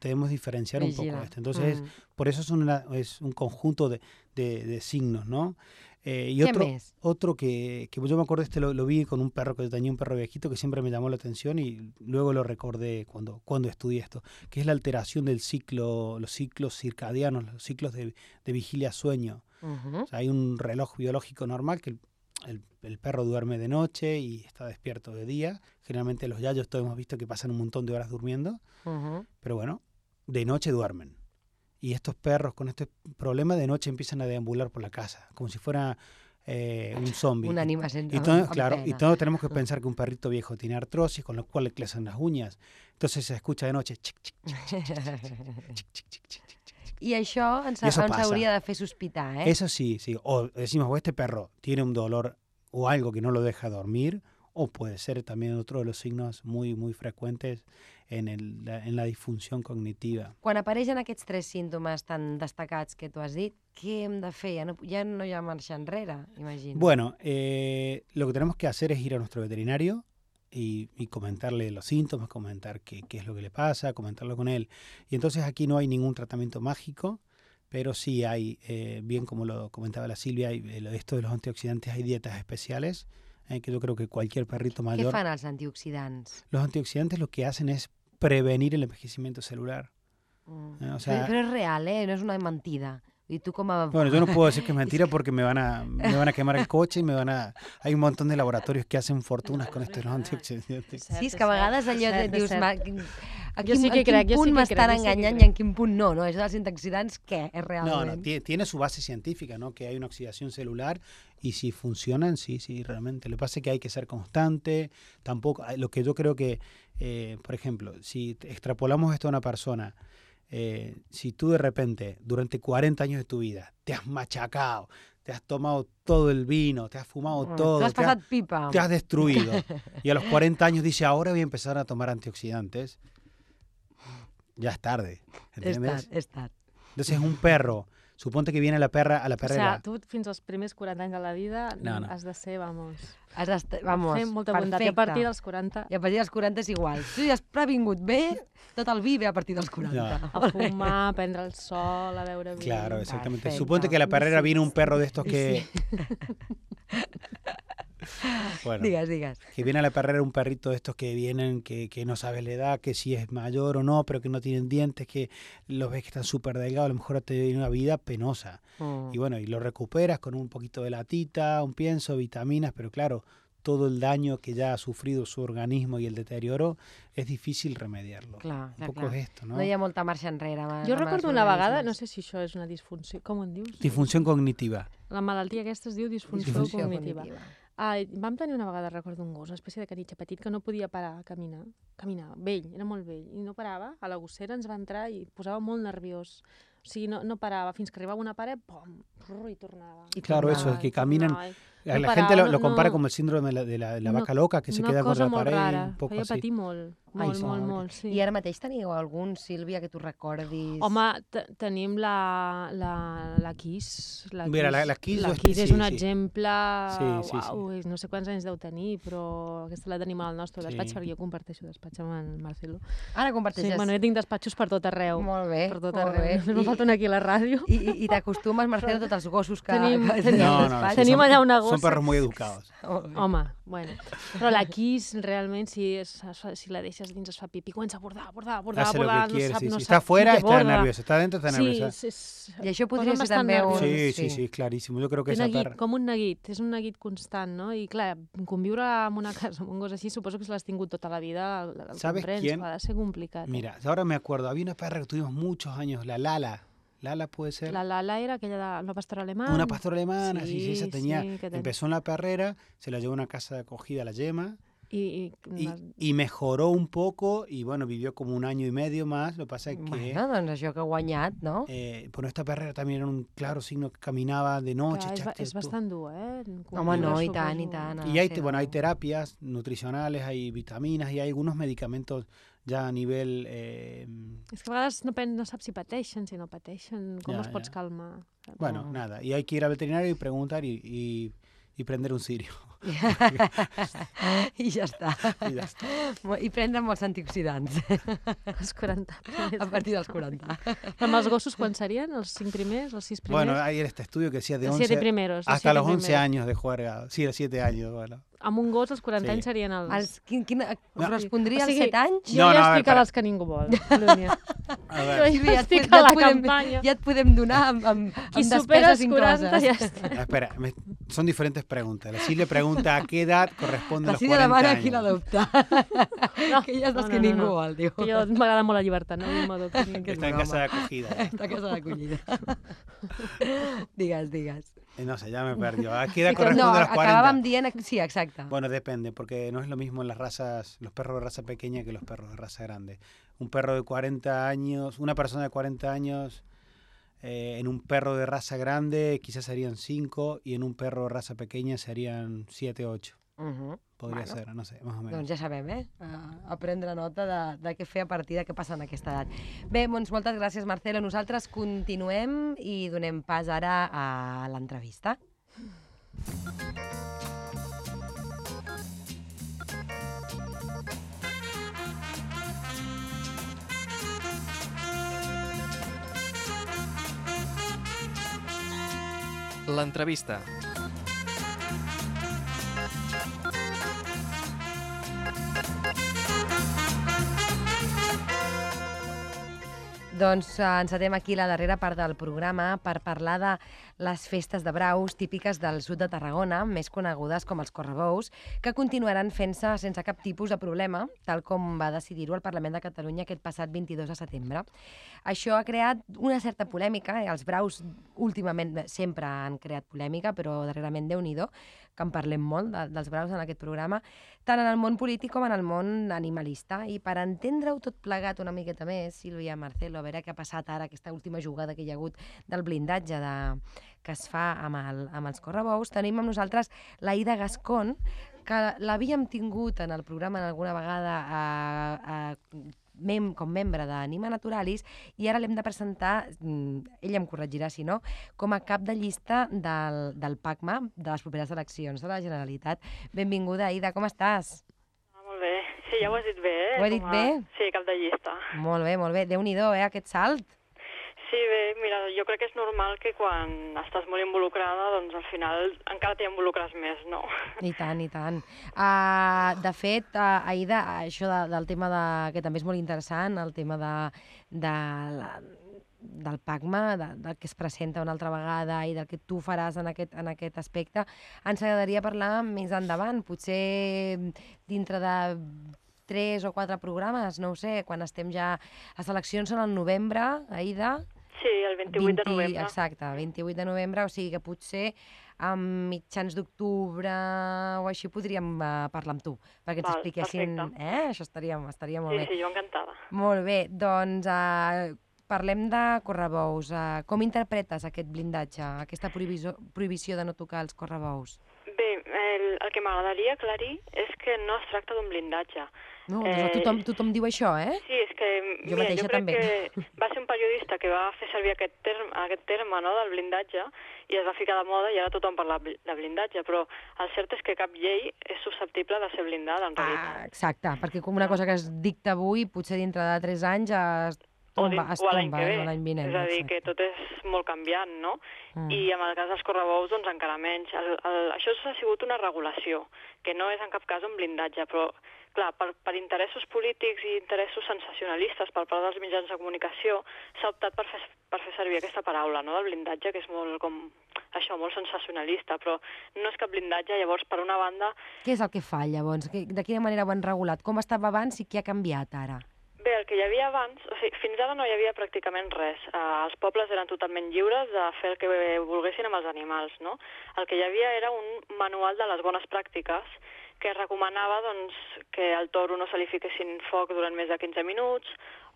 debemos diferenciar un poco esto. Entonces, Mm. por eso es, una- es un conjunto de, de- de signos, ¿no? Eh, y otro, otro que, que yo me acuerdo, este lo, lo vi con un perro que tenía un perro viejito que siempre me llamó la atención y luego lo recordé cuando, cuando estudié esto, que es la alteración del ciclo, los ciclos circadianos, los ciclos de, de vigilia-sueño. Mhm. O sea, hay un reloj biológico normal que el, el- el perro duerme de noche y está despierto de día. Generalmente los yayos todos hemos visto que pasan un montón de horas durmiendo, Mhm. pero bueno, de noche duermen. Y estos perros con este problema de noche empiezan a deambular por la casa, como si fuera eh, un zombie. Un sense... Y claro, y todos tenemos que pensar que un perrito viejo tiene artrosis, con lo cual le crecen las uñas. Entonces se escucha de noche. chic, chic, chic, I això ens, això ens hauria de fer sospitar, eh? Eso sí, sí. O decimos, o este perro tiene un dolor o algo que no lo deja dormir, o puede ser también otro de los signos muy, muy frecuentes en, el, en la disfunción cognitiva. Quan apareixen aquests tres símptomes tan destacats que tu has dit, què hem de fer? Ja no, ja no hi ha marxa enrere, imagino. Bueno, eh, lo que tenemos que hacer es ir a nuestro veterinario y, y comentarle los síntomas, comentar qué, qué es lo que le pasa, comentarlo con él. Y entonces aquí no hay ningún tratamiento mágico, pero sí hay, eh, bien como lo comentaba la Silvia, hay, eh, esto de los antioxidantes, hay dietas especiales, eh, que yo creo que cualquier perrito mayor... fan els antioxidants? Los antioxidantes lo que hacen es prevenir el envejecimiento celular. Mm. Eh, o sea, però, però és real, eh? No és una mentida. I tu com a... Bueno, yo no puedo decir que es mentira porque me van a, me van a quemar el coche y me van a... Hay un montón de laboratorios que hacen fortunas con estos los antioxidantes. Sí, és que a vegades allò de dius... Ma, a Jo quin, sí que a quin crec, jo sí punt que m'estan sí que enganyant crec. i en quin punt no, no? Això dels antioxidants, què és No, realment? no, tie- tiene su base científica, ¿no? Que hay una oxidación celular y si funcionan, sí, sí, realmente. Lo que pasa es que hay que ser constante. Tampoco, lo que yo creo que, eh, por ejemplo, si extrapolamos esto a una persona, eh, si tú de repente, durante 40 años de tu vida, te has machacado, te has tomado todo el vino, te has fumado Mm, todo, has te has- pipa. te has destruido. y a los 40 años dice, ahora voy a empezar a tomar antioxidantes. Ya es tarde, ¿entiendes? tard, és tard. Entonces un perro, suponte que viene la perra a la O sigui, perrera. tu fins als primers 40 anys de la vida No, no. has de ser, vamos, Has d'estar, vamos, fer molta perfecte. bondat. I a partir dels 40 I a partir dels 40 és igual. Si has previngut bé, tot el vi ve a partir dels 40. No. a fumar, a prendre el sol, a veure vi. Claro, exactamente. Perfecto. Suponte que a la perrera viene un perro de estos que... bueno, Digues, digues. que viene a la perrera un perrito de estos que vienen, que, que no sabes la edad, que si es mayor o no, pero que no tienen dientes, que los ves que están súper delgados, a lo mejor te viene una vida penosa. Mm. Y bueno, y lo recuperas con un poquito de latita, un pienso, vitaminas, pero claro, todo el daño que ya ha sufrido su organismo y el deterioro es difícil remediarlo. Clar, un poco clar. es esto, ¿no? No hi ha molta marxa enrere. amb- Jo recordo una vegada, no sé si això és una disfunció, com en dius? Disfunción cognitiva. La malaltia aquesta es diu disfunció, Disfunció cognitiva. Ah, vam tenir una vegada, recordo, un gos, una espècie de canitxa petit que no podia parar a caminar. Caminava, vell, era molt vell, i no parava. A la gossera ens va entrar i posava molt nerviós. O sigui, no, no parava, fins que arribava a una paret, pom, brrr, i tornava. I Claro, eso, tornava, es que caminan i- La No gente paraba, lo, lo compara no. como el síndrome de la, de la, de la vaca loca, que se queda cosa contra la molt pared, rara, un poco feia así. Molt, Ai, molt, molt, sí. I ara mateix teniu algun, Sílvia, que tu recordis? Home, te- tenim la, la, la Kiss. La Mira, la- la Kiss la és- Kiss és sí, un sí. exemple... Sí, sí, uau, és- no sé quants anys deu tenir, però aquesta la tenim al nostre despatx, Sí. perquè jo comparteixo despatx amb en Marcelo. Ara Sí, comparteixes... bueno, jo tinc despatxos per tot arreu. Molt bé, per tot molt arreu. bé. No I- falten aquí a la ràdio. I, i, i t'acostumes, Marcelo, a tots els gossos que... Tenim- que tenim- No, no, despatx? Tenim son- allà una Son gossa. perros muy educados. Molt bé. Home, bueno. Però la Kiss, realment, si, fa- si la deixes dins es fa pipí, comença a bordar, bordar, bordar, a Hace lo bordar, que no quiere. sap, sí, no sí. sap Está afuera, ni què está borda. nervioso. Está adentro, está Sí, nervioso. és, és, I això podria ser també un... Sí, sí, sí. clarísimo. Yo creo que Un esa neguit, perra... com un neguit, és un neguit constant, no? I clar, conviure en una casa amb un gos així, suposo que si l'has tingut tota la vida, el, ¿Sabes comprens, quién? ha de ser complicat. eh? Mira, ahora me acuerdo, había una perra que tuvimos muchos años, la Lala. Lala puede ser. La Lala era aquella de la pastora alemana. Una pastora alemana, sí, sí, esa Sí, tenía. sí, ten- Empezó en la perrera, se la llevó a una casa de acogida, la yema, Y, les- y mejoró un poco y bueno, vivió como un año y medio más. Lo que pasa es que. Bueno, que ha guanyat, no? Eh, bueno, esta perrera también era un claro signo que caminaba de noche. clar, és, chac, és chac, bastant dur, eh? Home, no, Conviure, i tant, i tant. Y hay, bueno, hay terapias nutricionales, hay vitaminas y hay algunos medicamentos ya a nivel... eh, És que a vegades no, no saps si pateixen, si no pateixen, com Ja, els pots ja. calmar. bueno, No. nada. Y hay que ir al veterinario y preguntar y, y, y prender un cirio. I ja està. Y ya está. I prendre molts antioxidants Els 40 a partir dels 40. Amb els gossos, quan serien? Els 5 primers? Els 6 primers? Bueno, hay este estudio que decía de els 11... 7 primeros. Hasta los 11 primeros. años de jugar, sí, los 7 años, bueno. Amb un gos, els 40 Sí. anys serien els... Els, quin, quin, No. correspondria O sigui, als 7 anys? Jo No, ja no, a estic veure, a les que ningú vol, Lúnia. A Jo ja et estic po- a la podem, campanya. ja et podem donar amb, amb, Qui amb despeses 40 incloses. ja està. espera, me- son diferentes preguntas. La Silvia pregunta a qué edad corresponde La los Sílvia 40 demana años. qui l'adopta. No, que ja és dels no, que no, no, ningú no. vol, diu. Que jo m'agrada molt la llibertat, no? No Está en casa de acogida. Està a casa d'acollida. digues, digues. Eh, No sé, ya me perdió. ¿A qué edad No, a los 40? acabàvem dient... Sí, exacte. Bueno, depende, porque no es lo mismo las razas, los perros de raza pequeña que los perros de raza grande. Un perro de 40 años, una persona de 40 años, eh, en un perro de raza grande quizás serían 5 y en un perro de raza pequeña serían 7, 8. Uh -huh. Podría Bueno. ser, no sé, más o menos. Doncs ja sabem, eh? A, a prendre nota de, de què fer a partir de què passa en aquesta edat. Bé, doncs moltes gràcies, Marcelo. Nosaltres continuem i donem pas ara a l'entrevista. L'entrevista. Doncs eh, encetem aquí la darrera part del programa per parlar de les festes de braus típiques del sud de Tarragona, més conegudes com els correbous, que continuaran fent-se sense cap tipus de problema, tal com va decidir-ho el Parlament de Catalunya aquest passat 22 de setembre. Això ha creat una certa polèmica, eh? els braus últimament sempre han creat polèmica, però darrerament déu nhi que en parlem molt de, dels braus en aquest programa, tant en el món polític com en el món animalista. I per entendre-ho tot plegat una miqueta més, Sílvia, Marcelo, a veure què ha passat ara, aquesta última jugada que hi ha hagut del blindatge de, que es fa amb, el, amb els correbous, tenim amb nosaltres la Ida Gascon, que l'havíem tingut en el programa en alguna vegada a, a mem com membre d'Anima Naturalis i ara l'hem de presentar, mm, ella em corregirà si no, com a cap de llista del, del PACMA de les properes eleccions de la Generalitat. Benvinguda, Aida, com estàs? Ah, molt bé. Sí, ja ho has dit bé, eh? Ho he dit a... bé? Sí, cap de llista. Molt bé, molt bé. Déu-n'hi-do, eh, aquest salt. Sí, bé, mira, jo crec que és normal que quan estàs molt involucrada, doncs al final encara t'hi involucres més, no? I tant, i tant. Uh, de fet, uh, Aida, això de, del tema de, que també és molt interessant, el tema de, de la, del PACMA, de, del que es presenta una altra vegada i del que tu faràs en aquest, en aquest aspecte, ens agradaria parlar més endavant, potser dintre de tres o quatre programes, no ho sé, quan estem ja... Les eleccions són al novembre, Aida? Sí, el 28 de novembre. Exacte, 28 de novembre, o sigui que potser a mitjans d'octubre o així podríem uh, parlar amb tu, perquè ens Val, expliquessin... perfecte. Eh? Això estaria, estaria molt Sí, bé. sí, jo encantada. Molt bé, doncs uh, parlem de correbous. Uh, com interpretes aquest blindatge, aquesta prohibició, prohibició de no tocar els correbous? Bé, el, el que m'agradaria aclarir és que no es tracta d'un blindatge. No, eh... tothom, tothom diu això, eh? Sí, és que Jo mira, mateixa jo crec també. que va ser un periodista que va fer servir aquest terme, aquest terme no, del blindatge i es va ficar de moda i ara tothom parla de blindatge, però el cert és que cap llei és susceptible de ser blindada, en realitat. Ah, exacte, perquè com una cosa que es dicta avui, potser dintre de 3 anys es o, tomba, o a l'any que eh, ve. o vinent. és a dir, exacte. que tot és molt canviant, no? Mm. I en el cas dels correbous, doncs encara menys. El, el, això ha sigut una regulació, que no és en cap cas un blindatge, però, clar, per, per interessos polítics i interessos sensacionalistes per part dels mitjans de comunicació, s'ha optat per fer, per fer servir aquesta paraula, no?, del blindatge, que és molt com això, molt sensacionalista, però no és cap blindatge. Llavors, per una banda, Què és el que fa, llavors? De quina manera ho han regulat? Com estava abans i què ha canviat ara? Bé, el que hi havia abans, o sigui, fins ara no hi havia pràcticament res. Uh, els pobles eren totalment lliures de fer el que volguessin amb els animals, no? El que hi havia era un manual de les bones pràctiques que recomanava doncs, que al toro no se li fiquessin foc durant més de 15 minuts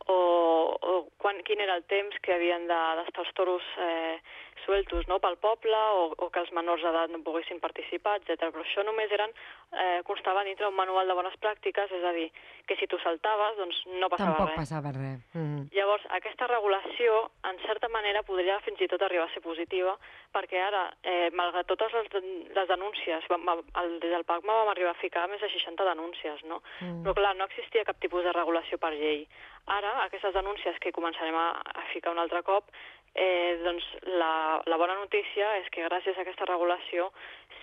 o, o quan, quin era el temps que havien de- d'estar els toros eh, sueltos no, pel poble o, o que els menors d'edat no poguessin participar, etc. Però això només eren, eh, constava dintre un manual de bones pràctiques, és a dir, que si tu saltaves, doncs no passava Tampoc res. passava res. Mm. Llavors, aquesta regulació, en certa manera, podria fins i tot arribar a ser positiva, perquè ara, eh, malgrat totes les, les denúncies, vam- el, des del PACMA vam arribar a ficar més de 60 denúncies, no? Mm. Però clar, no existia cap tipus de regulació per llei. Ara, aquestes denúncies que començarem a, a ficar un altre cop, eh, doncs la, la bona notícia és que gràcies a aquesta regulació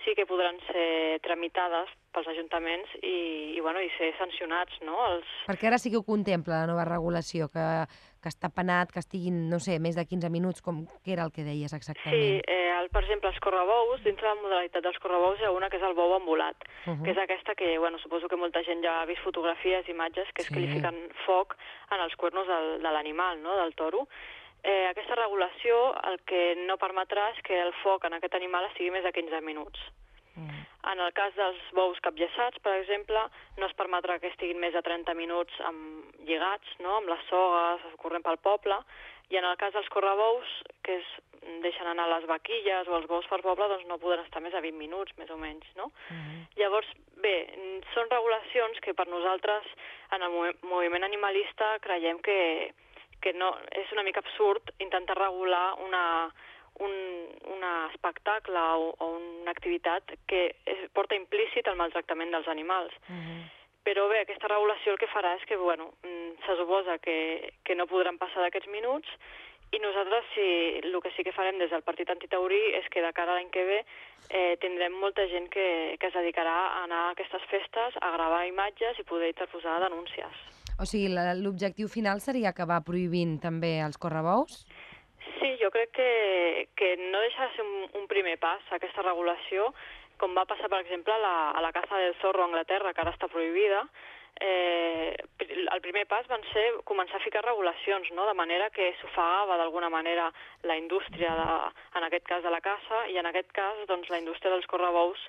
sí que podran ser tramitades pels ajuntaments i, i, bueno, i ser sancionats, no? Els, Perquè ara sí que ho contempla la nova regulació, que, que està penat, que estiguin, no sé, més de 15 minuts, com què era el que deies Sí, exactament? eh, el, per exemple, els correbous, dintre de la modalitat dels correbous hi ha una que és el bou embolat, Uh -huh. que és aquesta que, bueno, suposo que molta gent ja ha vist fotografies, imatges, que és que li Sí. fiquen foc en els cuernos del, de l'animal, no?, del toro. Eh, aquesta regulació el que no permetrà és que el foc en aquest animal estigui més de 15 minuts. Mm. En el cas dels bous capllaçats, per exemple, no es permetrà que estiguin més de 30 minuts amb, lligats, no?, amb les sogues corrent pel poble, i en el cas dels correbous, que es deixen anar les vaquilles o els bous per poble, doncs no podran estar més de 20 minuts, més o menys, no? Mm. Llavors, bé, són regulacions que per nosaltres, en el movi- moviment animalista, creiem que, que no, és una mica absurd intentar regular una, un, un espectacle o, o una activitat que porta implícit el maltractament dels animals. Mm. Però bé, aquesta regulació el que farà és que, bueno, mm, se suposa que, que no podran passar d'aquests minuts i nosaltres sí, el que sí que farem des del Partit Antitaurí és que de cara a l'any que ve eh, tindrem molta gent que, que es dedicarà a anar a aquestes festes, a gravar imatges i poder interposar denúncies. O sigui, l'objectiu final seria acabar prohibint també els correbous? Sí, jo crec que, que no deixa de ser un, un primer pas, aquesta regulació, com va passar, per exemple, a la, a la caça del zorro a Anglaterra, que ara està prohibida. Eh, el primer pas van ser començar a ficar regulacions, no? de manera que s'ofegava d'alguna manera la indústria, de, en aquest cas de la caça, i en aquest cas doncs, la indústria dels correbous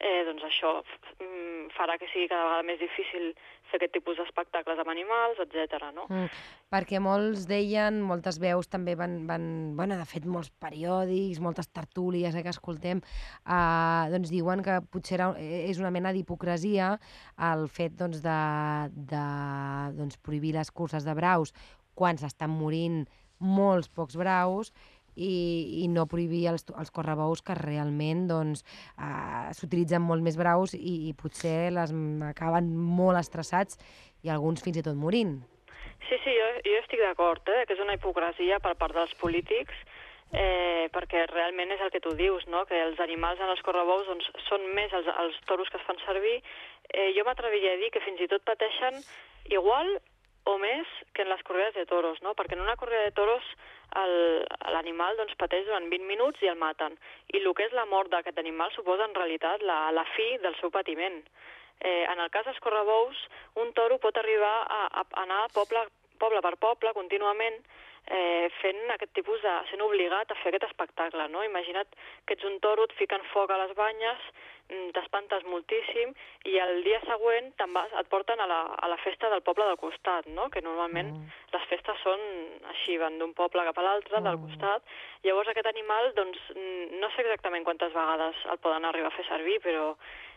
eh, doncs això mm, farà que sigui cada vegada més difícil fer aquest tipus d'espectacles amb animals, etc. no? Mm, perquè molts deien, moltes veus també van, van bueno, de fet, molts periòdics, moltes tertúlies eh, que escoltem, eh, doncs diuen que potser era, eh, és una mena d'hipocresia el fet doncs, de, de doncs, prohibir les curses de braus quan s'estan morint molts pocs braus i, i no prohibir els, els correbous que realment doncs, uh, s'utilitzen molt més braus i, i potser les acaben molt estressats i alguns fins i tot morint. Sí, sí, jo, jo estic d'acord, eh, que és una hipocresia per part dels polítics, eh, perquè realment és el que tu dius, no? que els animals en els correbous doncs, són més els, els toros que es fan servir. Eh, jo m'atreviria a dir que fins i tot pateixen igual o més que en les corrides de toros, no? perquè en una corrida de toros l'animal doncs, pateix durant 20 minuts i el maten. I el que és la mort d'aquest animal suposa en realitat la, la fi del seu patiment. Eh, en el cas dels correbous, un toro pot arribar a, a anar poble, poble per poble contínuament eh, fent aquest tipus de... sent obligat a fer aquest espectacle, no? Imagina't que ets un toro, et fiquen foc a les banyes, mm, t'espantes moltíssim i el dia següent te'n vas, et porten a la, a la festa del poble del costat, no? que normalment mm. les festes són així, van d'un poble cap a l'altre, mm. del costat. Llavors aquest animal, doncs, no sé exactament quantes vegades el poden arribar a fer servir, però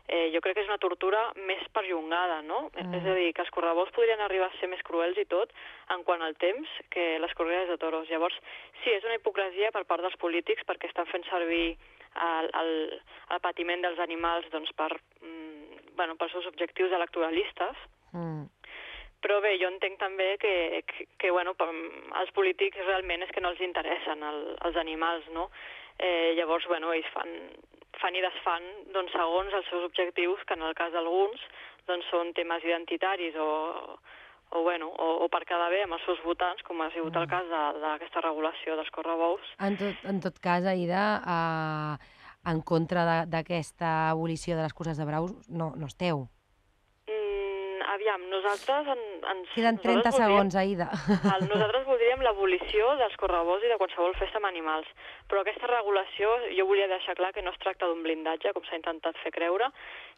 eh, jo crec que és una tortura més perllongada, no? Mm. És a dir, que els correbous podrien arribar a ser més cruels i tot en quant al temps que les corrides de toros. Llavors, sí, és una hipocresia per part dels polítics perquè estan fent servir el, el, el patiment dels animals doncs, per, mm, bueno, pels seus objectius electoralistes. Mm. Però bé, jo entenc també que, que, que bueno, els polítics realment és que no els interessen el, els animals, no? Eh, llavors, bueno, ells fan, fan i desfan doncs, segons els seus objectius, que en el cas d'alguns doncs, són temes identitaris o, o, bueno, o, o per quedar bé amb els seus votants, com ha sigut mm. el cas d'aquesta regulació dels correbous. En tot, en tot cas, Aida, eh, en contra d'aquesta abolició de les curses de braus no, no esteu aviam, nosaltres... En, ens, Queden 30 nosaltres segons, Aida. El, nosaltres voldríem l'abolició dels correbors i de qualsevol festa amb animals, però aquesta regulació jo volia deixar clar que no es tracta d'un blindatge, com s'ha intentat fer creure,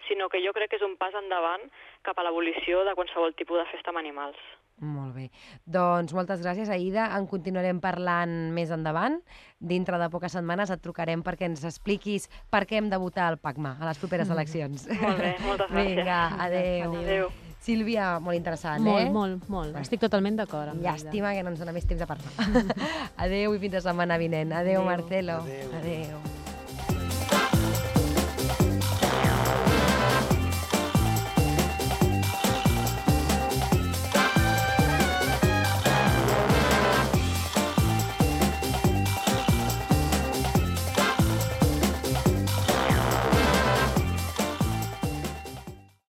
sinó que jo crec que és un pas endavant cap a l'abolició de qualsevol tipus de festa amb animals. Molt bé. Doncs moltes gràcies, Aida. En continuarem parlant més endavant. Dintre de poques setmanes et trucarem perquè ens expliquis per què hem de votar al PACMA a les properes eleccions. Molt bé, moltes gràcies. Vinga, adeu. Adéu. Sílvia, molt interessant, molt, eh? Molt, molt, molt. Estic totalment d'acord amb Llàstima que no ens dona més temps a parlar. adeu i fins la setmana vinent. Adeu, adeu. Marcelo. Adeu. adeu.